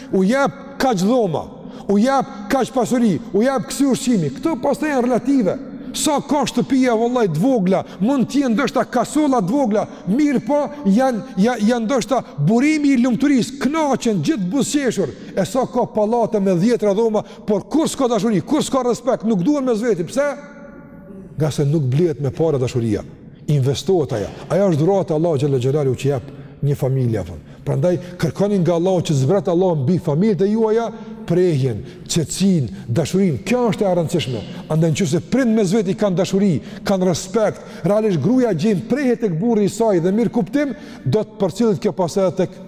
u jep kaq dhoma, u jep kaq pasuri, u jep kësi ushqimi, këto pastaj janë relative, sa ka shtëpia vallai të vogla, mund t'jenë ndoshta kasolla të vogla, mirëpo janë, janë, janë ndoshta burimi i lumturisë, knaqen, gjithë buzëqeshur, e sa ka pallate me dhjetra dhoma, por kur s'ka dashuri, kur s'ka respekt, nuk duhen mes veti, pse? Ngase nuk blihet me pare dashuria. investohet ajo. Ajo është dhuratë e Allahut xhel-le xhelaluhu që ia jep një familje. Fun. Prandaj, kërkoni nga Allahu që zbret Allahu mbi familjet e juaja, prehjen, qetësinë, dashurinë, kjo është e rëndësishme. Andaj në qoftë se prindërit mes veti kanë dashuri, kanë respekt, realisht gruja gjen prehje tek burri i saj dhe mirëkuptim, do të përcillet kjo pastaj edhe tek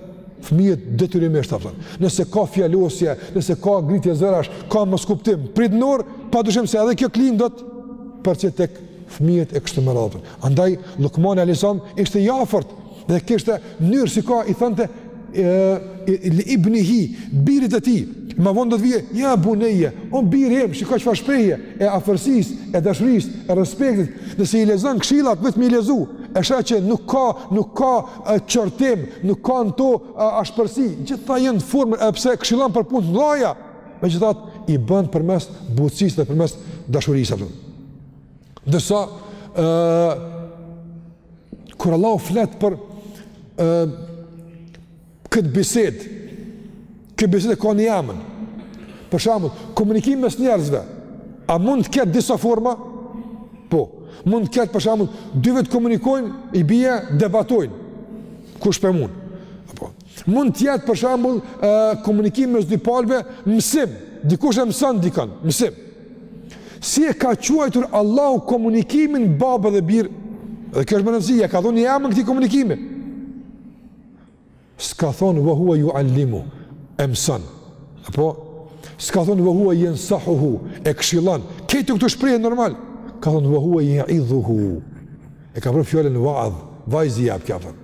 fëmijët detyrimisht apo. Nëse ka fjalosje, nëse ka ngritje zërash, ka moskuptim prindëror, pa dyshim se edhe kjo klimë do të përcillet tek fëmijët e kështu me radhë. Andaj Lukmani alayhis salam ishte i afërt dhe kishte mënyrë si ai i thoshte li ibnihi birit të tij. Më vonë do të vije, ja buneje, o bir im, shiko çfarë shprehje e afërsisë, e dashurisë, e respektit. Nëse i lexon këshillat vetëm i lexu, e sheh që nuk ka, nuk ka qortim, nuk ka në to ashpërsi. Gjitha janë në formë edhe pse këshillon për punë të mëdha, megjithatë i bën përmes butësisë dhe përmes dashurisë ato. Ndërsa, uh, kur Allahu flet për uh, këtë bisedë, kjo bisedë e ka një emën, për shambull, komunikim mes njerëzve, a mund të ketë disa forma? Po, mund të ketë për shembull, dy vetë komunikojnë, i bie debatojnë, kush po e mund? Po, Mund të jetë për shembull komunikim mes dy palëve, mësim, dikush e mëson dikon, mësim. Si e ka quajtur Allahu komunikimin babë dhe bir? Dhe kjo është me rëndësi, ia ka dhënë emrin këtij komunikimi. S'ka thonë wa huwa yuallimu, e mëson. Apo s'ka thonë wa huwa yansahuhu, e këshillon. Këto këtu shprehje normal. Ka thonë wa huwa ya'idhuhu. E ka përdor fjalën wa'adh, vajzi jap kafën.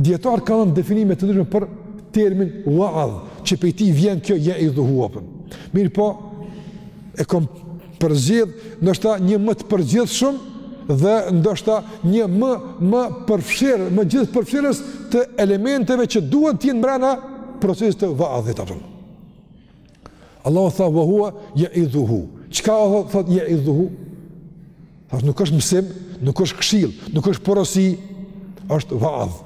Dijetarët kanë dhënë definime të ndryshme për termin wa'adh, që prej tij vjen kjo ya'idhuhu apo. Mirëpo, e kom përzgjedh ndoshta një më të përgjithshëm dhe ndoshta një më më përfshi, më gjithëpërfshirës të elementeve që duhet të jenë brenda procesit të vaadhit apo. Allahu tha wa huwa ya'idhuhu. Çka do të thotë ya'idhuhu? Tha nuk është mësim, nuk është këshillë, nuk është porosi, është vaadh.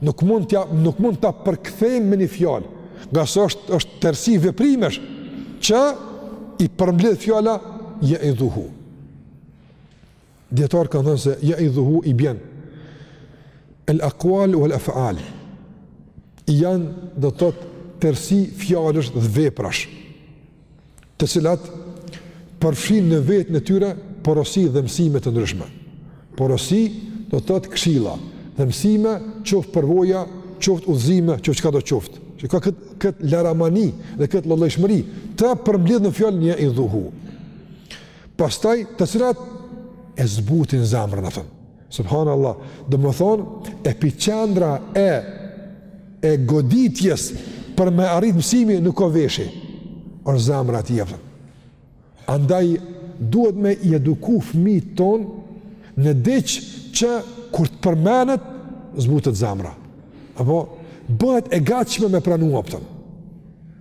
Nuk mund të nuk mund ta përkthejmë me një fjalë. Ngase është është tërësi veprimesh që i përmbledh fjala ya'idhuhu. Dijetarët kanë thënë se ya'idhuhu i bjen El akual u el efaal I janë do të thotë tërësi fjalësh dhe veprash Të cilat përfshijnë në veten e tyre porosi dhe mësime të ndryshme Porosi do të thotë këshilla dhe mësime qoftë përvoja qoftë udhëzime qoftë çkado qoftë Që ka këtë kët laramani dhe këtë llojllojshmëri Të përmbledhur në fjalën ya'idhuhu Pastaj të cilat e zbutin zemrën, a kupton. Subhanallah, domethonë epiqendra e e goditjes për me arrit mësimi nuk o veshi. Është zemra e tij. Andaj duhet me i eduku fëmijët tonë në diç që kur të përmenet zbutet zemra. Apo bëhet e gatshme me pranu, a kupton.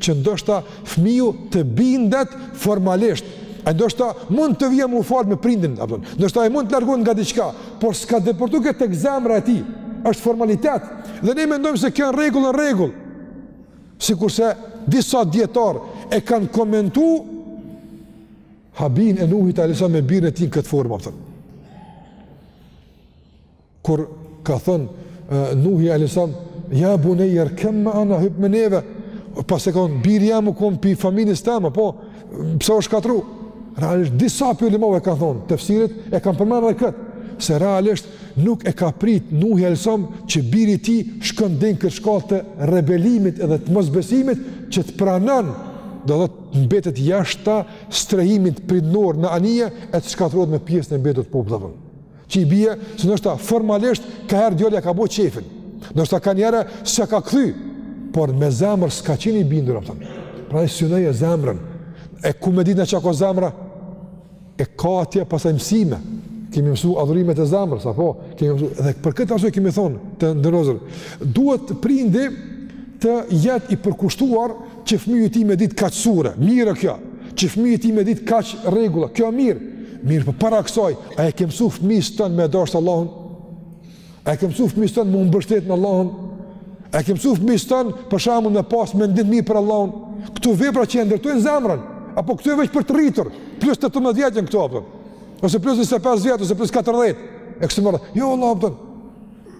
që ndoshta fëmiu të bindet formalisht, e ndoshta mund të vijë me u falë me prindin, a kupton, ndoshta e mund të largohet nga diçka, por s'ka depërtu tek zemra e tij, është formalitet, dhe ne mendojmë se kjo në rregull, në rregull, sikurse disa dijetarë e kanë komentu, habinë e Nuhit alejhi selam me birin e tij në këtë formë, a kupton, Kur ka thënë Nuhi alejhi selam, "Ja bunejje irkem meana, hyp me neve." Pasi ka thonë biri jem u kon pi familjes teme, po pse u shkatrru? Realisht disa pi ulemave kanë thënë, tefsirit e kanë përmend edhe kët, se realisht nuk e ka prit Nuhi alejhi selam që biri i tij shkon deri në kët shkallë të rebelimit edhe të mosbesimit që të pranon do të thotë mbetet jashtë strehimit prindnor në anije e të shkatërrohet me pjesën e mbetur të popullit Që i bie, se ndoshta formalisht, kaherë djali ia ka bo qejfin, ndoshta kanjëherë s'ia ka kthy, por me zemër s'ka qen i bindur, a kupton. pra e synoje zemrën, e ku me ditë na çka o zemra, e ka atje pastaj mësime, kemi mësu adhurimet e zemrës, apo, kemi mësu, dhe për këtë arsye kemi thonë, të nderuar vëllezër, duhet prindi të jetë i përkushtuar, që fëmiju i tij me ditë kaq sure, mirë o kjo, që fëmiju i tij me ditë kaq rregulla, kjo mirë, mirëpo para kësaj, a e kemi mësu fëmijës tonë me dashtë Allahun, a e kemi mësu fëmijës tonë me u mbështet në Allahun, a e kemi mësu fëmijës tonë për shembull me pas mendim të mirë për Allahun, këto vepra që e ndërtojnë zemrën, apo këto veç për të rritur, plus tetëmbëdhjetë janë këto, a kupton, ose plus 25 vjet, ose plus 40, e kështu me radhë, jo vallah, a kupton,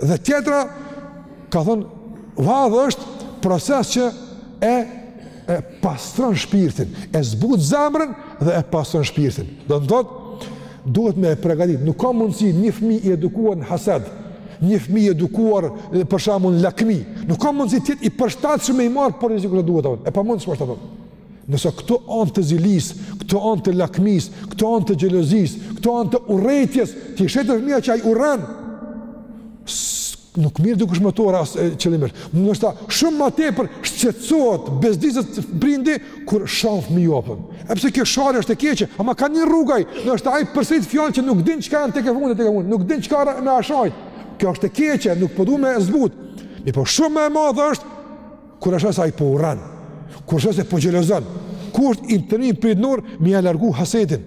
Dhe tjetra, ka thonë, vadh është proces që e, e pastron shpirtin, e zbut zemrën dhe e pastron shpirtin. Do të thotë, duhet me e pregatit. Nuk ka mundësi një fmi i edukuar në hased, një fmi i edukuar për shembull në lakmi. Nuk ka mundësi të jetë i përshtatshëm me i marrë porositë si duhet. E pamundshme është. Nëse këto anë të zilisë, këto anë të lakmisë, këto anë të gjelozisë, këto anë të urrejtjes, t'i sheh te fëmija që ai urren, nuk mirë duke shmë të orë as qëllimisht, ndoshta shumë ma tepër shqetësohet, bezdiset prindi, kur shan fëmiju, a kupton. Edhe pse kjo sharje është e keqe, ama ka një rrugë, ai ndoshta ai përsërit fjalë që nuk din çka janë, tekefundit, tekefundit, nuk din çka me shajt, kjo është e keqe, nuk po du me zbut, mirëpo shumë më e madhe është, Kur e shoh se ai po urren, kur shoh se po xhelozon, ku është i të rinjë pritnor me ia largu hasetin,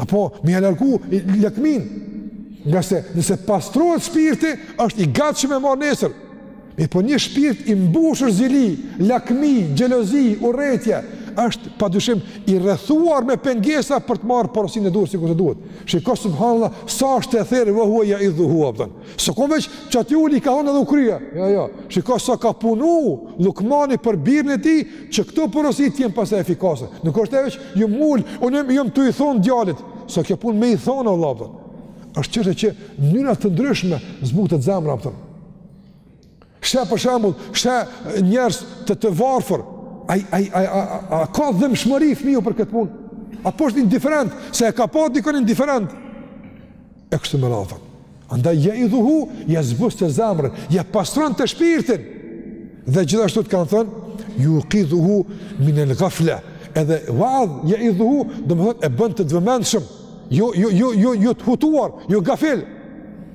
apo me ia largu lakminë, ngase nëse pastrohet shpirti, është i gatshëm me marrë nesër, mirëpo një shpirt i mbushur zili, lakmi, xhelozi, urrejtje, është pa dyshim i rrethuar me pengesa për të marrë porosinë e duhur sikurse duhet. Shiko subhanallah sa është e thellë ve huve jaidhuhu, kupton. S'e kom veç që aty u ul, i ka thonë edhe u krye. Jo, jo, shiko sa ka punu Lukmani për birin e tij, që këto porosi të jenë pastaj efikase. Nuk është veç, jom ul, unë jom jom tuj i thonë djalit, s'a kjo punë me i thonë, Allah, kupton. Është çështje që në mënyra të ndryshme zbutet zemra, kupton. Sheh për shembull, sheh njerëz të të varfër, ai ai ai a, a, a ka dhëmbshmëri fëmiu për këtë punë? Apo është indiferent se e ka pa dikon indiferent? E kështu me radhë. Andaj jaidhuhu, ia zbuste zemrën, ia pastronte shpirtin. Dhe gjithashtu të kanë thënë, jukidhuhu minel gafle, edhe vadh, jaidhuhu, domethënë e bënte të vëmendshëm, jo, jo, jo, jo, jo të hutuar, jo gafil,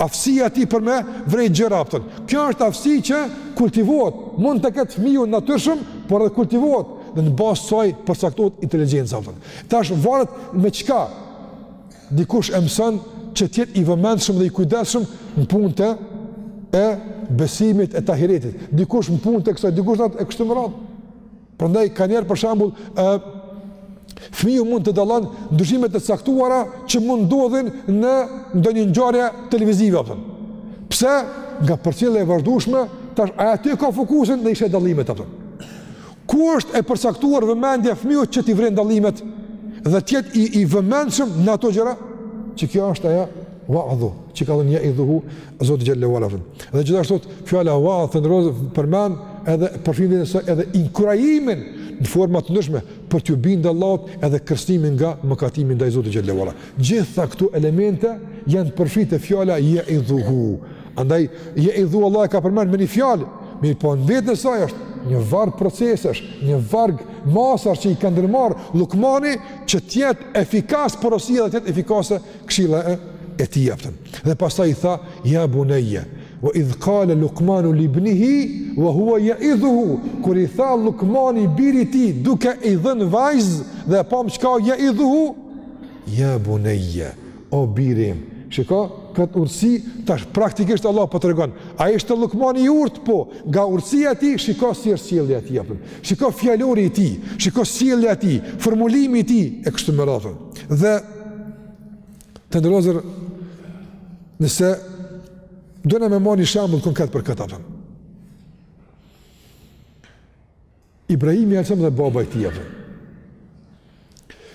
Aftësia e tij për me vrejt gjëra, kupton. Kjo është aftësi që kultivohet, mund të ketë fmiu natyrshëm, por edhe kultivohet, dhe në bazë saj përcaktohet inteligjenca, kupton. Tash varet me çka dikush e mëson që të jetë i vëmendshëm dhe i kujdesshëm në punët e besimit e t'ahiretit. Dikush në punët e kësaj, dikush në atë e kështu me radhë. Prandaj kanjëherë për shembull, ë fëmiu mund të dallon ndryshime të caktuara që mund ndodhin në ndonjë ngjarje televizive, kupton. Pse? Nga përcjellja e vazhdueshme, tash ai aty ka fokusin dhe i sheh dallimet, kupton. Ku është e përcaktuar vëmendja e fëmijës që t'i vren dallimet dhe të jetë i i vëmendshëm në ato gjëra? Që kjo është ajo Wa'dhu, që ka thënë Ya'idhuhu, Zoti xhelle ve ala. Dhe gjithashtu fjala wa'dh të ndrozo përmend edhe përfundimin e saj edhe inkurajimin në forma të ndryshme për t'u bindë Allahut edhe kërcënimin nga mëkatimi ndaj Zotit xhelle ve ala. Gjitha këto elemente janë përfshirë te fjala Ya'idhuhu. Andaj Ya'idhu Allah e ka përmend me një fjalë, mirëpo në veten e saj është një varg procesesh, një varg masash që i ka ndërmarrë Lukmani që të jetë efikas porosia dhe të jetë efikase këshilla e e tij, kupton. Dhe pastaj i tha ja bunayya wa idh qala luqman li ibnihi wa huwa ya'idhuhu kur i tha luqmani birit të tij duke i dhënë vaz dhe e pamë çka jaidhuhu ja bunayya o birim shiko këtë urtësi tash praktikisht Allah po tregon a ishte luqmani i urtë po nga urtësia e tij shiko si është sjellja e tij shiko fjalori i tij shiko sjellja e tij formulimi i tij e kështu me radhë Dhe të nderuar vëllezër nëse dona me marrë një shembull konkret për këtë a kupton. Ibrahimi alejhi selam dhe baba i tij a kupton.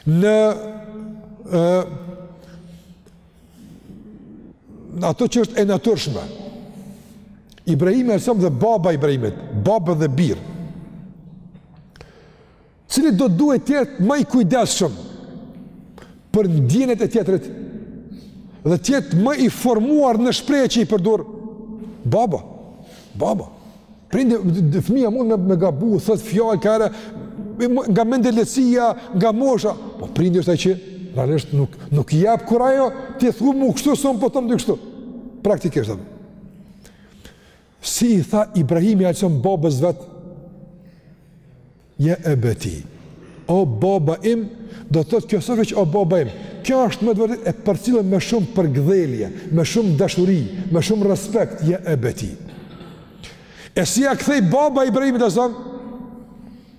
Në e, në ato që është e natyrshme. Ibrahimi alejhi selam dhe baba i Ibrahimit, babë dhe bir. Cili do duhet të jetë më i kujdesshëm për ndjenjat e tjetrit dhe të jetë më i formuar në shprehje që i përdor baba. Baba. Prindi. Fëmija mund me, me gabu, thotë fjalë kaherë nga mendjelehtësia, nga mosha, po prindi është ai që realisht nuk nuk i jap kurajo ti thu mu kështu se un po thom ty kështu. Praktikisht. Dhe. Si i tha Ibrahimi alejhi selam babës vet, ja ebeti, o baba im, do të thotë kjo s'o veç o baba im, kjo është me të vërtetë e përcjellë me shumë përkëdhelje, me shumë dashuri, me shumë respekt, ja ebeti. E si ia kthej baba Ibrahimit alejhi selam,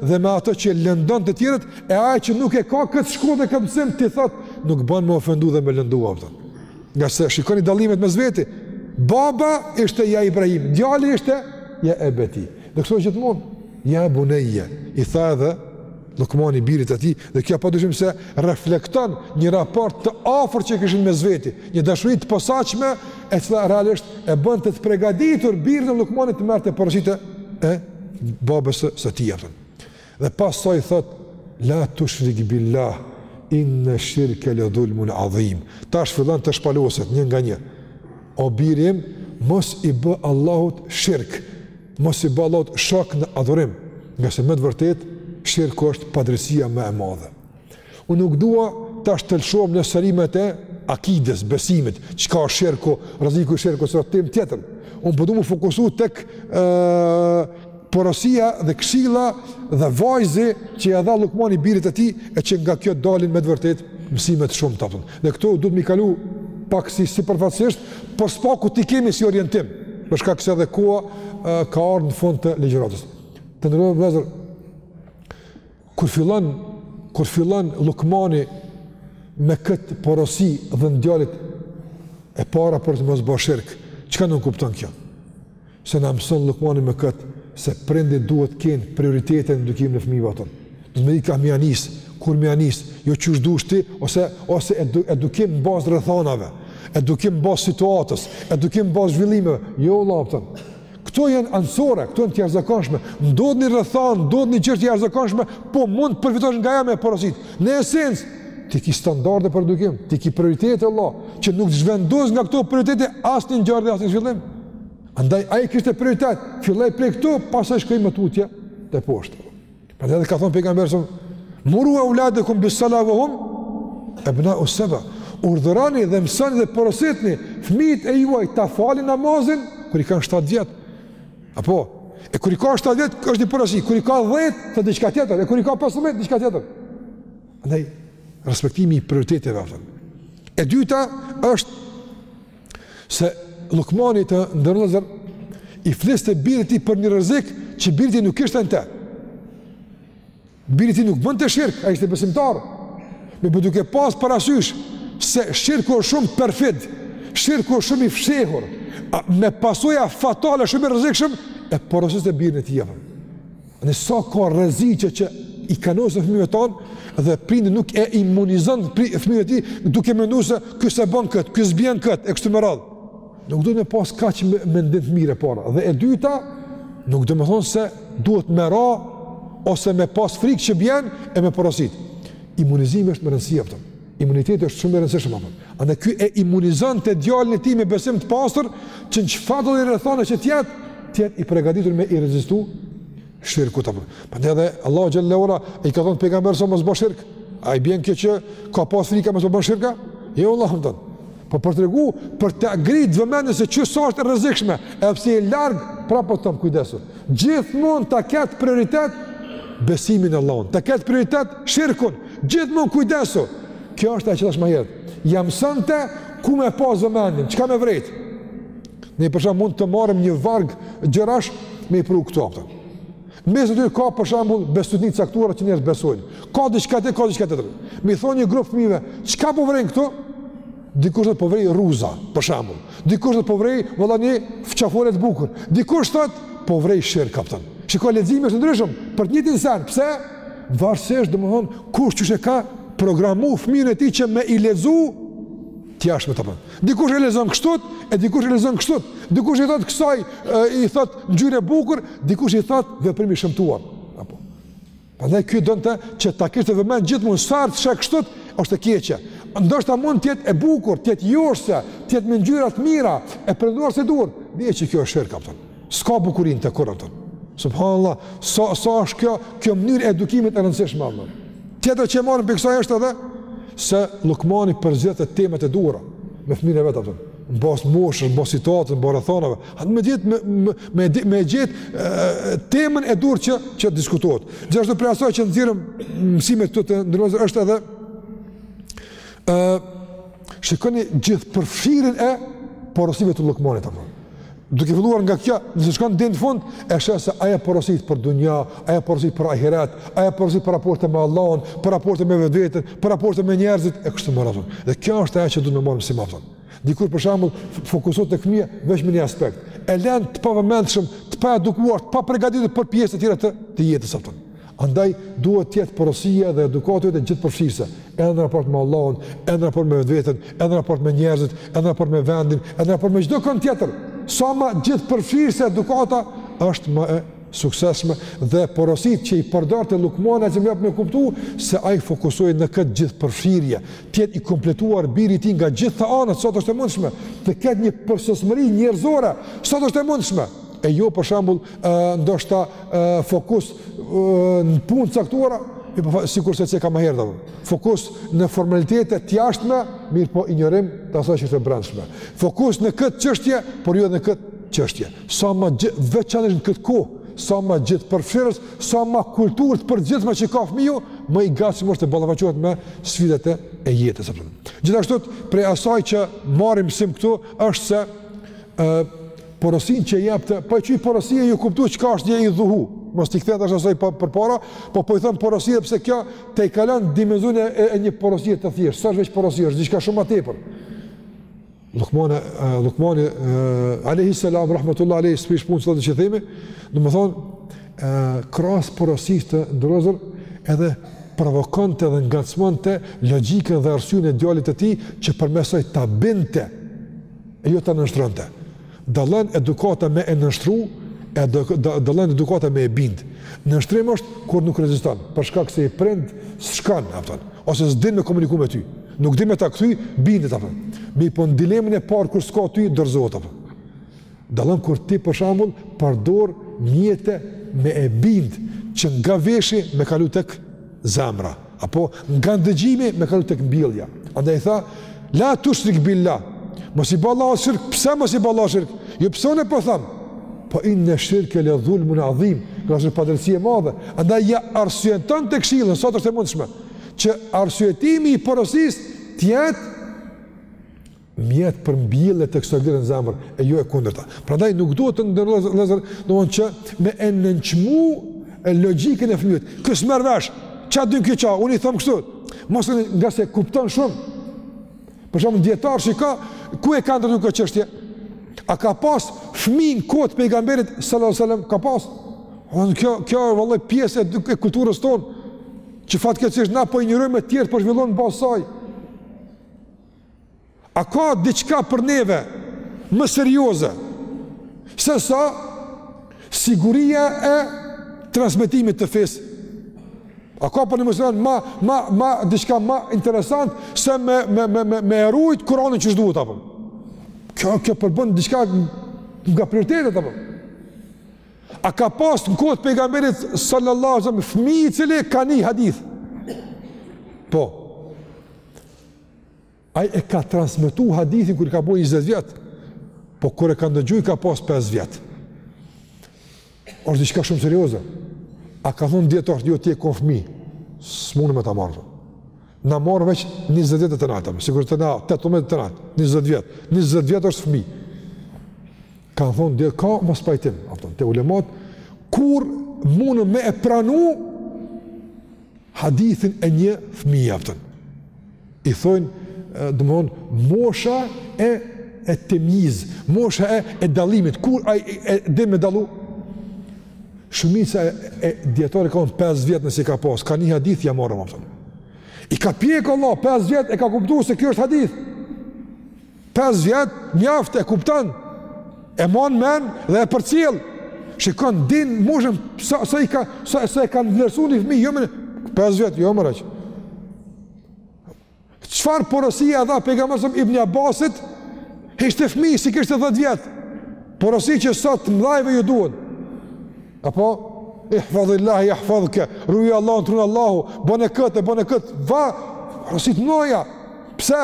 dhe me ato që lëndon të tjerët, e ai që nuk e ka këtë shkollë dhe këtë mësim t'i thotë, nuk bën me ofendu dhe me lëndu a kupton. Ngase shikoni dallimet mes veti. Baba ishte ja Ibrahim, djali ishte ja Ebeti. Dhe kështu gjithmonë, ja Bunejje, i tha edhe Lukmani birit të tij, dhe kjo pa dyshim se reflekton një raport të afërt që kishin mes veti, një dashuri të posaçme e cila realisht e bënte të përgatitur birin e Lukmanit të merrte porositë e babës së tij a kupton. Dhe pastaj i thotë la tushrik billah inne shirke le dhulmun adhim. Tash fillon të shpaloset një nga një. O biri im, mos i bë Allahut shirk. Mos i bë Allahut shok në adhurim, ngase me të vërtetë shirku është padrejtësia më e madhe. Unë nuk dua tash të lëshohem në sqarimet e akides, besimit, çka është shirku, rreziku i shirkut, o temë tjetër. Unë po du me u fokusu tek ë porosia dhe këshilla dhe vazi që ia dha Lukmani birit të tij e që nga kjo dalin me të vërtetë mësime të shumta a kupton. Dhe këto duhet m'i kalu pak si sipërfaqësisht, por së paku t'i kemi si orientim, për shkak se edhe koha ka ardhur në fund të ligjëratës. Të nderuar vëllezër, Kur fillon, kur fillon Lukmani me këtë porosi dhe në djallit e para për të mos bërë shirk, çka nënkupton kjo? Se na mëson Lukmani me këtë se prindit duhet kenë prioritete në edukimin e fëmijëve a kupton. Duhet me ditë ka me ia nisë, kur me ia nisë, jo qysh dush ti, ose, ose edu, edukim në bazë rrethanave, edukim në bazë situatës, edukim në bazë zhvillimeve, jo vëlla a kupton, Këto janë anësore, këto janë të jashtëzakonshme. Ndodh një rrethanë, ndodh një çështje e jashtëzakonshme, po mund të përfitosh nga ajo me porosit. Në esencë, ti ke standarde për edukim, ti ke prioritete, vëlla, që nuk të zhvendos nga këto prioritete asnjë ngjarje dhe asnjë zhvillim. Andaj, ai kishte prioritet, filloi prej këto, pastaj shkoi më tutje, dhe poshtë. Prandaj edhe ka thonë pejgamberi sëmë, muru euladekum bis-salati ve hum ebnau seba, urdhëroni dhe mësoni dhe porositni, fmijët e juaj ta falin namazin, kur i kanë 7 vjetë, apo, e kur i ka 7 vjet, është një porosi, kur i ka 10, diçka tjetër, e kur i ka 15, diçka tjetër. Andaj, respektimi i prioriteteve, e dyta është se Llukmani, të nderuar vllezër, i fliste birit të tij për një rrezik që biri i tij nuk ishte në te. Biri i tij nuk bënte shirk, ai ishte besimtar. Mirëpo duke pas parasysh se shirku është shumë perfid, shirku është shumë i fshehur, me pasoja fatale shumë i rrezikshëm, e porosiste birin e tij jepëm. Në sa ka rreziqe që i kanosen fëmijëve tan dhe prindi nuk e imunizon fëmijën e tij duke menduar se ky se bën kët, ky s'bën kët e kështu me radhë. Nuk duhet me pas kaq mendim të mirë, e para. Dhe e dyta, nuk domethonë se duhet me ra ose me pas frikë që bjen e me porosit. Imunizimi është me rëndësi, kupton. Imuniteti është shumë i rëndësishëm apo. Andaj ky e imunizonte djalin e tij me besim të pastër, që në çfarëdo rrethane që të jetë, të jetë i përgatitur me i rezistu shirkut apo. Prandaj edhe Allah xhallahu ora i ka thënë pejgamberit sa mos bësh shirk. A i bjen kjo që ka pas frikë mos po bon shirk a? Jo vallahi, kupton. Po për tregu, për ta ngrit vëmendjen se që sa është e rrezikshme, edhe pse je larg, prapë po të thom kujdesu. Gjithmonë ta ketë prioritet besimin në Allahun. Ta ketë prioritet shirkun. Gjithmonë kujdesu. Kjo është e që thash ma herët. Ja mësonte ku me pas vëmendjen, çka me vrejt. Ne për shembull mund të marrim një varg gjërash me i pru këtu. Mes atyre ka për shembull besëtni të caktuara që njerëz besojnë. Ka diçka të, ka diçka tjetër. Mi thonë një grup fëmijëve, çka po vren këtu? Dikush thotë po vrej rruza, për shembull. Dikush thotë po vrej vëlla një qafore të bukur. Dikush thotë po vrej shirk, kupton. Shiko leximi është i ndryshëm për të njëjtin sen. Pse? Varësisht domthon kush qysh e ka programu fëmijën e tij që me i lexu gjërat, kupton. Dikush e lexon kështu, e dikush e lexon kështu. Dikush i thot kësaj, i thot ngjyrë e bukur, dikush i thot veprim i shëmtuar. Apo. Prandaj ky donte që ta kishte vëmendjen gjithmonë sa ta sheh kështu, është e keqja. Ndoshta mund të jetë e bukur, të jetë joshse, të jetë me ngjyra të mira, e përnduar si duhet. Dije që kjo është shirk, kupton. S'ka bukurinë te kur, a kupton. Subhanallah, sa, sa është kjo, kjo mënyrë edukimit e rëndësishme, a kupton. Tjetër që e marrim prej kësaj është edhe, se Lukmani përzgjidhte temat e duhura, me fëmijën e vet, a kupton. Në bazë moshës, në bazë situatës, në bazë rrethanave, atë me gjetë, me, me, me, me gjetë temën e duhur që, që diskutohet. Gjithashtu prej asaj që nxjerrim mësimet këtu të nderuar vëllezër është edhe, Ë shikoni gjithëpërfshirjen e porosive të Lukmanit a kupton. Duke filluar nga kjo, nëse shkon deri në fund, e sheh se ai e porosit për dunja, ai e porosit për ahiret, ai e porosit për raportin me Allahun, për raportin me vetveten, për raportin me njerëzit e kështu me radhë. Dhe kjo është ajo që duhet me marrë mësim a kupton. Dikush për shembull fokusohet tek fëmija veç me një aspekt. E lën të pavëmendshëm, të paedukuar, të papërgatitur për pjesë të tjera të, të jetës a kupton. Andaj duhet të jetë porosia dhe edukata jote gjithëpërfshirëse, edhe në raport me Allahun, edhe në raport me vetveten, edhe në raport me njerëzit, edhe në raport me vendin, edhe në raport me çdo kënd tjetër. Sa më gjithëpërfshirëse edukata është më e suksesshme dhe porositë që i përdorte Lukmani që na jep me kuptu se ai fokusohet në këtë gjithëpërfshirje, të jetë i kompletuar biri i tij nga të gjitha anët sa është e mundshme, të ketë një përsosmëri njerëzore sa është e mundshme. E jo për shembull ndoshta fokus në punë të caktuara, sikurse ceka më herët. Fokus në formalitete të jashtme, mirëpo injorim të asaj që është e brendshme. Fokus në këtë çështje, por jo në këtë çështje. Sa më veçanërisht në këtë kohë, sa më gjithëpërfshirës, sa më kulturë të përgjithshme që ka fëmija, më i gatshëm është të ballafaqohet me sfidat e jetës apo. Gjithashtu, prej asaj që marrim mësim këtu është se ë Porosinë që jepte, po e quaj porosi e ju kuptoj çka është jeidhuhu. Mos ti kthet tash asaj përpara, po po i them porosi sepse kjo tejkalon dimensionin e, e një porosie të thjeshtë. S'është veç porosi, është diçka shumë më tepër. Lukmani, Lukmani, alejhi selam, rahmetullahi alejhi, s'prish punë si t'i themi, domethënë, krahas porosisë të nderuar vëllezër, edhe provokonte dhe ngacmonte logjikën dhe arsyen e djalit të tij, që përmes saj ta bindte, e jo ta nënshtronte. Dallon edukata me e nënshtru, e dallon edukata me e bind. Nënshtrim është kur nuk reziston, për shkak se je prind s'shkon, a kupton ose s'din me komuniku me ty. Nuk din me ta kthy, bindet a kupton. Mirëpo në dilemën e parë kur s't'ka ty dorëzohet a kupton. Dallon kur ti për shembull përdor mjete me e bind që nga veshi me kalu tek zemra. Apo, nga ndëgjimi me kalu tek mbjellja. Andaj i tha, la tushrik billah, mos i ba Allah shirk, pse mos i ba Allahut shirk? Jo pse unë po them. Po innesh-shirke le dhulmun adhim, ngase shirku padrejtësi e madhe. Andaj ia arsyetonte këshillën, sa është e mundshme, që arsyetimi i porosisë të jetë mjet për mbjellje të kësaj vlere në zemër e jo e kundërta. Prandaj nuk duhet të ndodhë vëllazër, domthonjë që me e nënçmu logjikën e fëmijës. Ky s'merr vesh. Ça din ky ça? Unë i thom kështu. Mos, ngase kupton shumë. Për shembull dijetarët shiko ku e kanë ndërtuar këtë çështje? A ka pas fëmijë n'kohë t' pejgamberit sallallahu alajhi wasallam ka pas? Unë kjo kjo është vallahi pjesë e kulturës tonë që fatkeqësisht na po injorojmë e të tjerët po zhvillohen pas saj. A ka diçka për neve më serioze se sa siguria e transmetimit të fesë? A ka për një musliman ma, ma, ma, diçka ma interesant se me, me, me, me, me e rujt Kur'anin qysh duhet, apo? Kjo, kjo përbën diçka nga prioritetet, apo? A ka pas në kohë të pejgamberit sallallahu alaihi wasallam fëmijë i cili ka ni hadith? Po. Ai e ka transmetu hadithin kur i ka bo 20 vjet, po kur e ka ndëgju i ka pas 5 vjet. Është diçka shumë serioze. A kanë thonë dijetarët jo ti je kon fëmi. S'mund me ta marr. Na marrim veç 20 vjet e te naltë, sikur te na 18 e te naltë, 20 vjet. 20 vjet është fëmi. Kanë thonë dhe ka mos pajtim, a kupton, te ulemat kur mund me e pranu Hadithin e një fëmije, a kupton. I thonë, domthon mosha e e temjizit, mosha e e dallimit, kur ai e din me dallu. Shumica e, e dijetarëve kanë thonë 5 vjet nëse i ka pas, ka ni hadith ja marrim, a kupton. I ka pjekë Allah 5 vjet e ka kuptuar se kjo është hadith. Pesë vjet mjaft e kupton. E mon men dhe e përcjell. Shiko ti moshën sa sa i ka sa sa e kanë vlerësu një fëmijë jo 5 vjet ja marrin. Çfarë porosie i dha pejgamberi Ibn Abbasit? Ishte fëmijë, s'i kishte 10 vjet. Porosi që sot të mëdhajve ju duhen. Apo ihfazillah yahfazka, ruaj Allahun, t'run Allahu, bëne këtë, bëne këtë. Va, porosi të mëdha. Pse?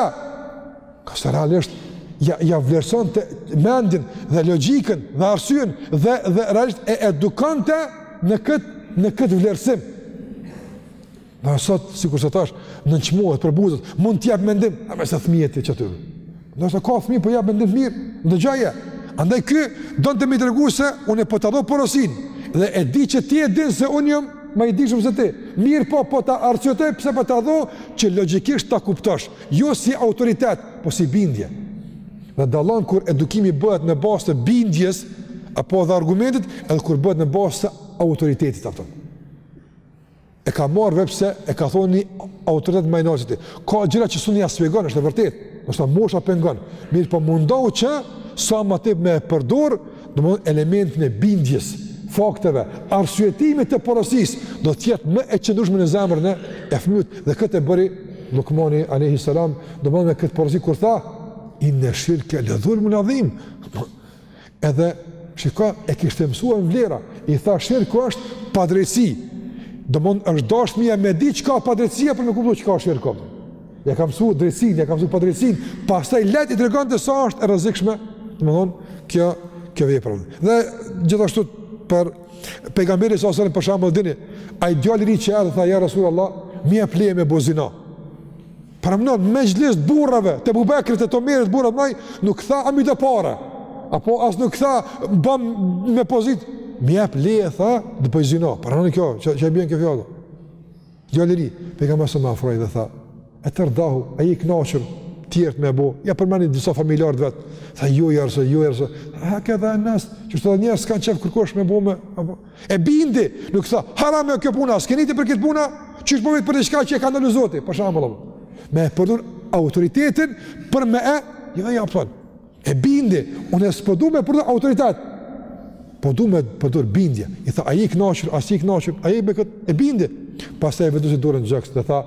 Ngase realisht ja ja vlerësonte mendjen dhe logjikën dhe arsyen dhe dhe realisht e edukonte në kët në kët vlerësim. E sot sikurse thash, nënçmohet, përbuzet, mund të jap mendim, a me, se fëmijë je ti aty. Ndoshta ka fëmijë po jap mendim mirë, dëgjoje. Andaj ky donte me i tregu se unë po ta jap porosinë dhe e di që ti e din se unë jam më i dishëm se ti. Mirëpo po ta arsyetoj pse po ta jap që logjikisht ta kuptosh. Jo si autoritet, po si bindje. Dhe dallon kur edukimi bëhet në bazë të bindjes apo dhe argumentit, edhe kur bëhet në bazë të autoritetit apo. E ka marrë veç pse e ka thonë një autoritet më i lartë. Ka gjëra që s'un ia shpjegon, është e vërtetë. Do të thonë mosha pengon. Mirëpo mundohu që sa më tepër me përdor Domthonë elementin e bindjes, fakteve, arsyetimit të porosisë do të jetë më e qëndrueshme në zemrën e fëmijës dhe këtë e bëri Lukmani alayhi salam, domthonë me këtë porosi kur tha inna shirka la dhulmun adhim. Edhe shikoj e kishte mësuar vlera, i tha shirku është padrejtësi. Domthonë është dashtë me ditë çka padrejtësia për me kuptu çka është shirku. Ja ka mësuar drejtësinë, ja ka mësuar padrejtësinë, pastaj lehtë i tregonte sa është e rrezikshme, domthonë kjo kjo vepër. Dhe gjithashtu për pejgamberin alejhi selam për shembull dini, ai djalë i ri që erdhi tha ja Rasulullah, më jep leje me bo zina. Paramendo, mexhlis të burrave, Ebu Bekri, të të mirë të burrat maj, nuk tha a mi da pare, apo as nuk tha bëm me pozit, mi jep leje, tha, dhe me bo zina, paramendo kjo, që, që e bjen kjo fjalë. Djali i ri, pejgamberi e afroi dhe tha: "E terdahu, a je i kënaqur tjerët me bo?" Ja përmendi disa familjarë të vet. Tha: "Jo ja Rasul, jo ja Rasul." Ha ka dha nas, që edhe njerëz kanë çka kërkosh me bëmë, apo e bindi, nuk tha, haram e kjo puna, s'ke ni ti për këtë puna, qysh po vet për diçka që e ka ndalë Zoti, për shembull. Me përdor autoritetin për me e, jo ja po. E bindi, unë s'po du me përdo autoritet, po du me përdo bindje. I tha, a i kënaqur, a s'je i kënaqur, a i me këtë, e bindi. Pastaj e vendosi dorën gjoks dhe tha,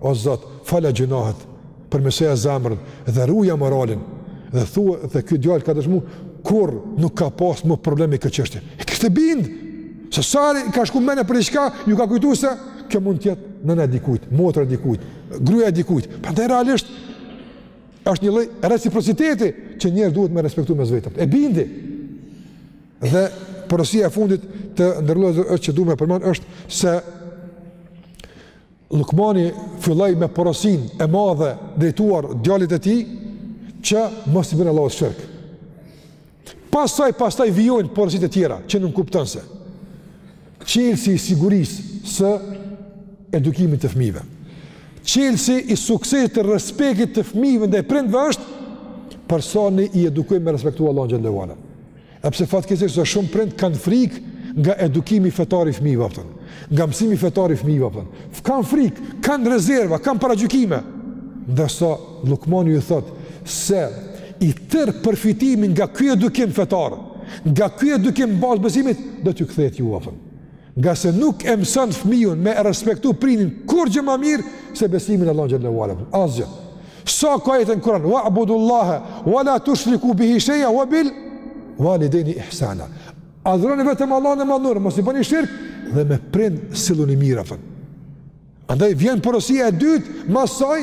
o zot, fala gjynahet, përmirësoja zemrën dhe ruja moralin. Dhe thua, dhe ky djalë ka dëshmu, kurrë nuk ka pas më problem këtë çështje. E kishte bind, se sa herë ka shku mendja për diçka, ju ka kujtu se, kjo mund të jetë nëna e dikujt, motra e dikujt, gruja e dikujt. Prandaj realisht, Është një lloj reciprociteti që njerëzit duhet me respektu mes vete. E bindi. Dhe porosia e fundit të nderuar që du me përmend është se Lukmani filloi me porosinë e madhe drejtuar djalit të tij që mos i bën Allahut shirk. Pastaj, pastaj vijojnë porositë e tjera, që nënkupton se çelësi i sigurisë së edukimit të fëmijëve. Çelësi i suksesit të respektit të fëmijëve ndaj prindve është për sa ne i edukojmë me respektu Allahun xhele ue ala. E pse fatkeqësisht shumë prind kanë frikë nga edukimi fetar i fëmijëve, a kupton, nga mësimi fetar i fëmijëve, a kupton, kanë frikë, kanë rezerva, kanë paragjykime. Ndërsa Lukmani ju thotë se i tërë përfitimi nga ky edukim fetar, nga ky edukim bazë i besimit, do t'ju kthehet ju afër. Ngase nuk e mëson fëmijën me respektu prindin kurgjë ma mirë se besimi në Allahun xhel-le ue ala. Asgjë. Sa ka ajete në Kuran, wa abudullaha, wa la tushriku bihi sheja, wa bil walidejni ihsana. Adhuroni vetëm Allahun e madhnum, mos i bëni shirk, dhe me prind silluni mirë, afën. Andaj vjen porosia e dytë, mas saj,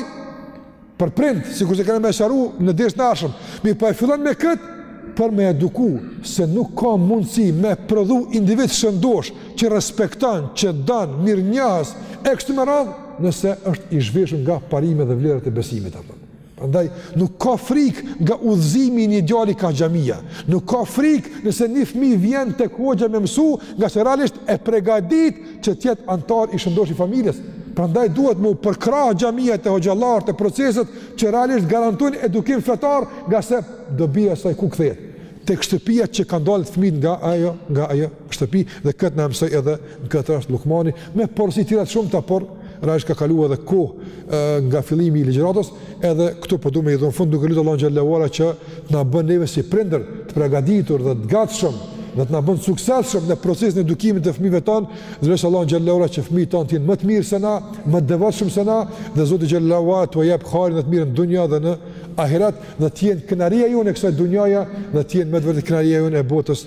për prind, sikurse kena me sqaru në dersin e ardhshëm, mirëpo e fillon me këtë, për me eduku se nuk ka mundësi me prodhu individ të shëndoshë që respekton, që don, mirënjohës, e kështu me radhë, nëse është i zhveshur nga parime dhe vlerat e besimit. Apër. Prandaj nuk ka frikë nga udhëzimi i një djali ka xhamia. Nuk ka frikë nëse një fëmijë vjen tek hoxha me mësu, ngase realisht e pregadit që të jetë anëtar i shëndoshë i familjes. Prandaj duhet m'u përkrah xhamiat e hoxhallarët e proceset që realisht garantojnë edukim fetar, ngase dobia e saj ku kthehet? Tek shtëpia që kanë dalë fëmijët nga ajo, nga ajo shtëpi dhe këtë na mësoi edhe në këtë rast Lukmani me porositë e tija të shumta por realisht ka kaluar edhe kohë nga fillimi i ligjëratës edhe këtu po duam t'i japim fund duke lutur Allahu xhallahu ala që të na bën neve si prindër të përgatitur dhe të gatshëm dhe të na bën të suksesshëm në procesin e edukimit të fëmijëve tanë dhe lusim Allahu xhallahu ala që fëmijët tanë të jenë më të mirë se na më të devotshëm se na dhe Zoti xhallahu ala t'u jap hajrin e të mirën në dunja dhe në ahiret dhe të jenë kënaqësia jonë e kësaj dunjaje dhe të jenë me të vërtetë kënaqësia jonë e botës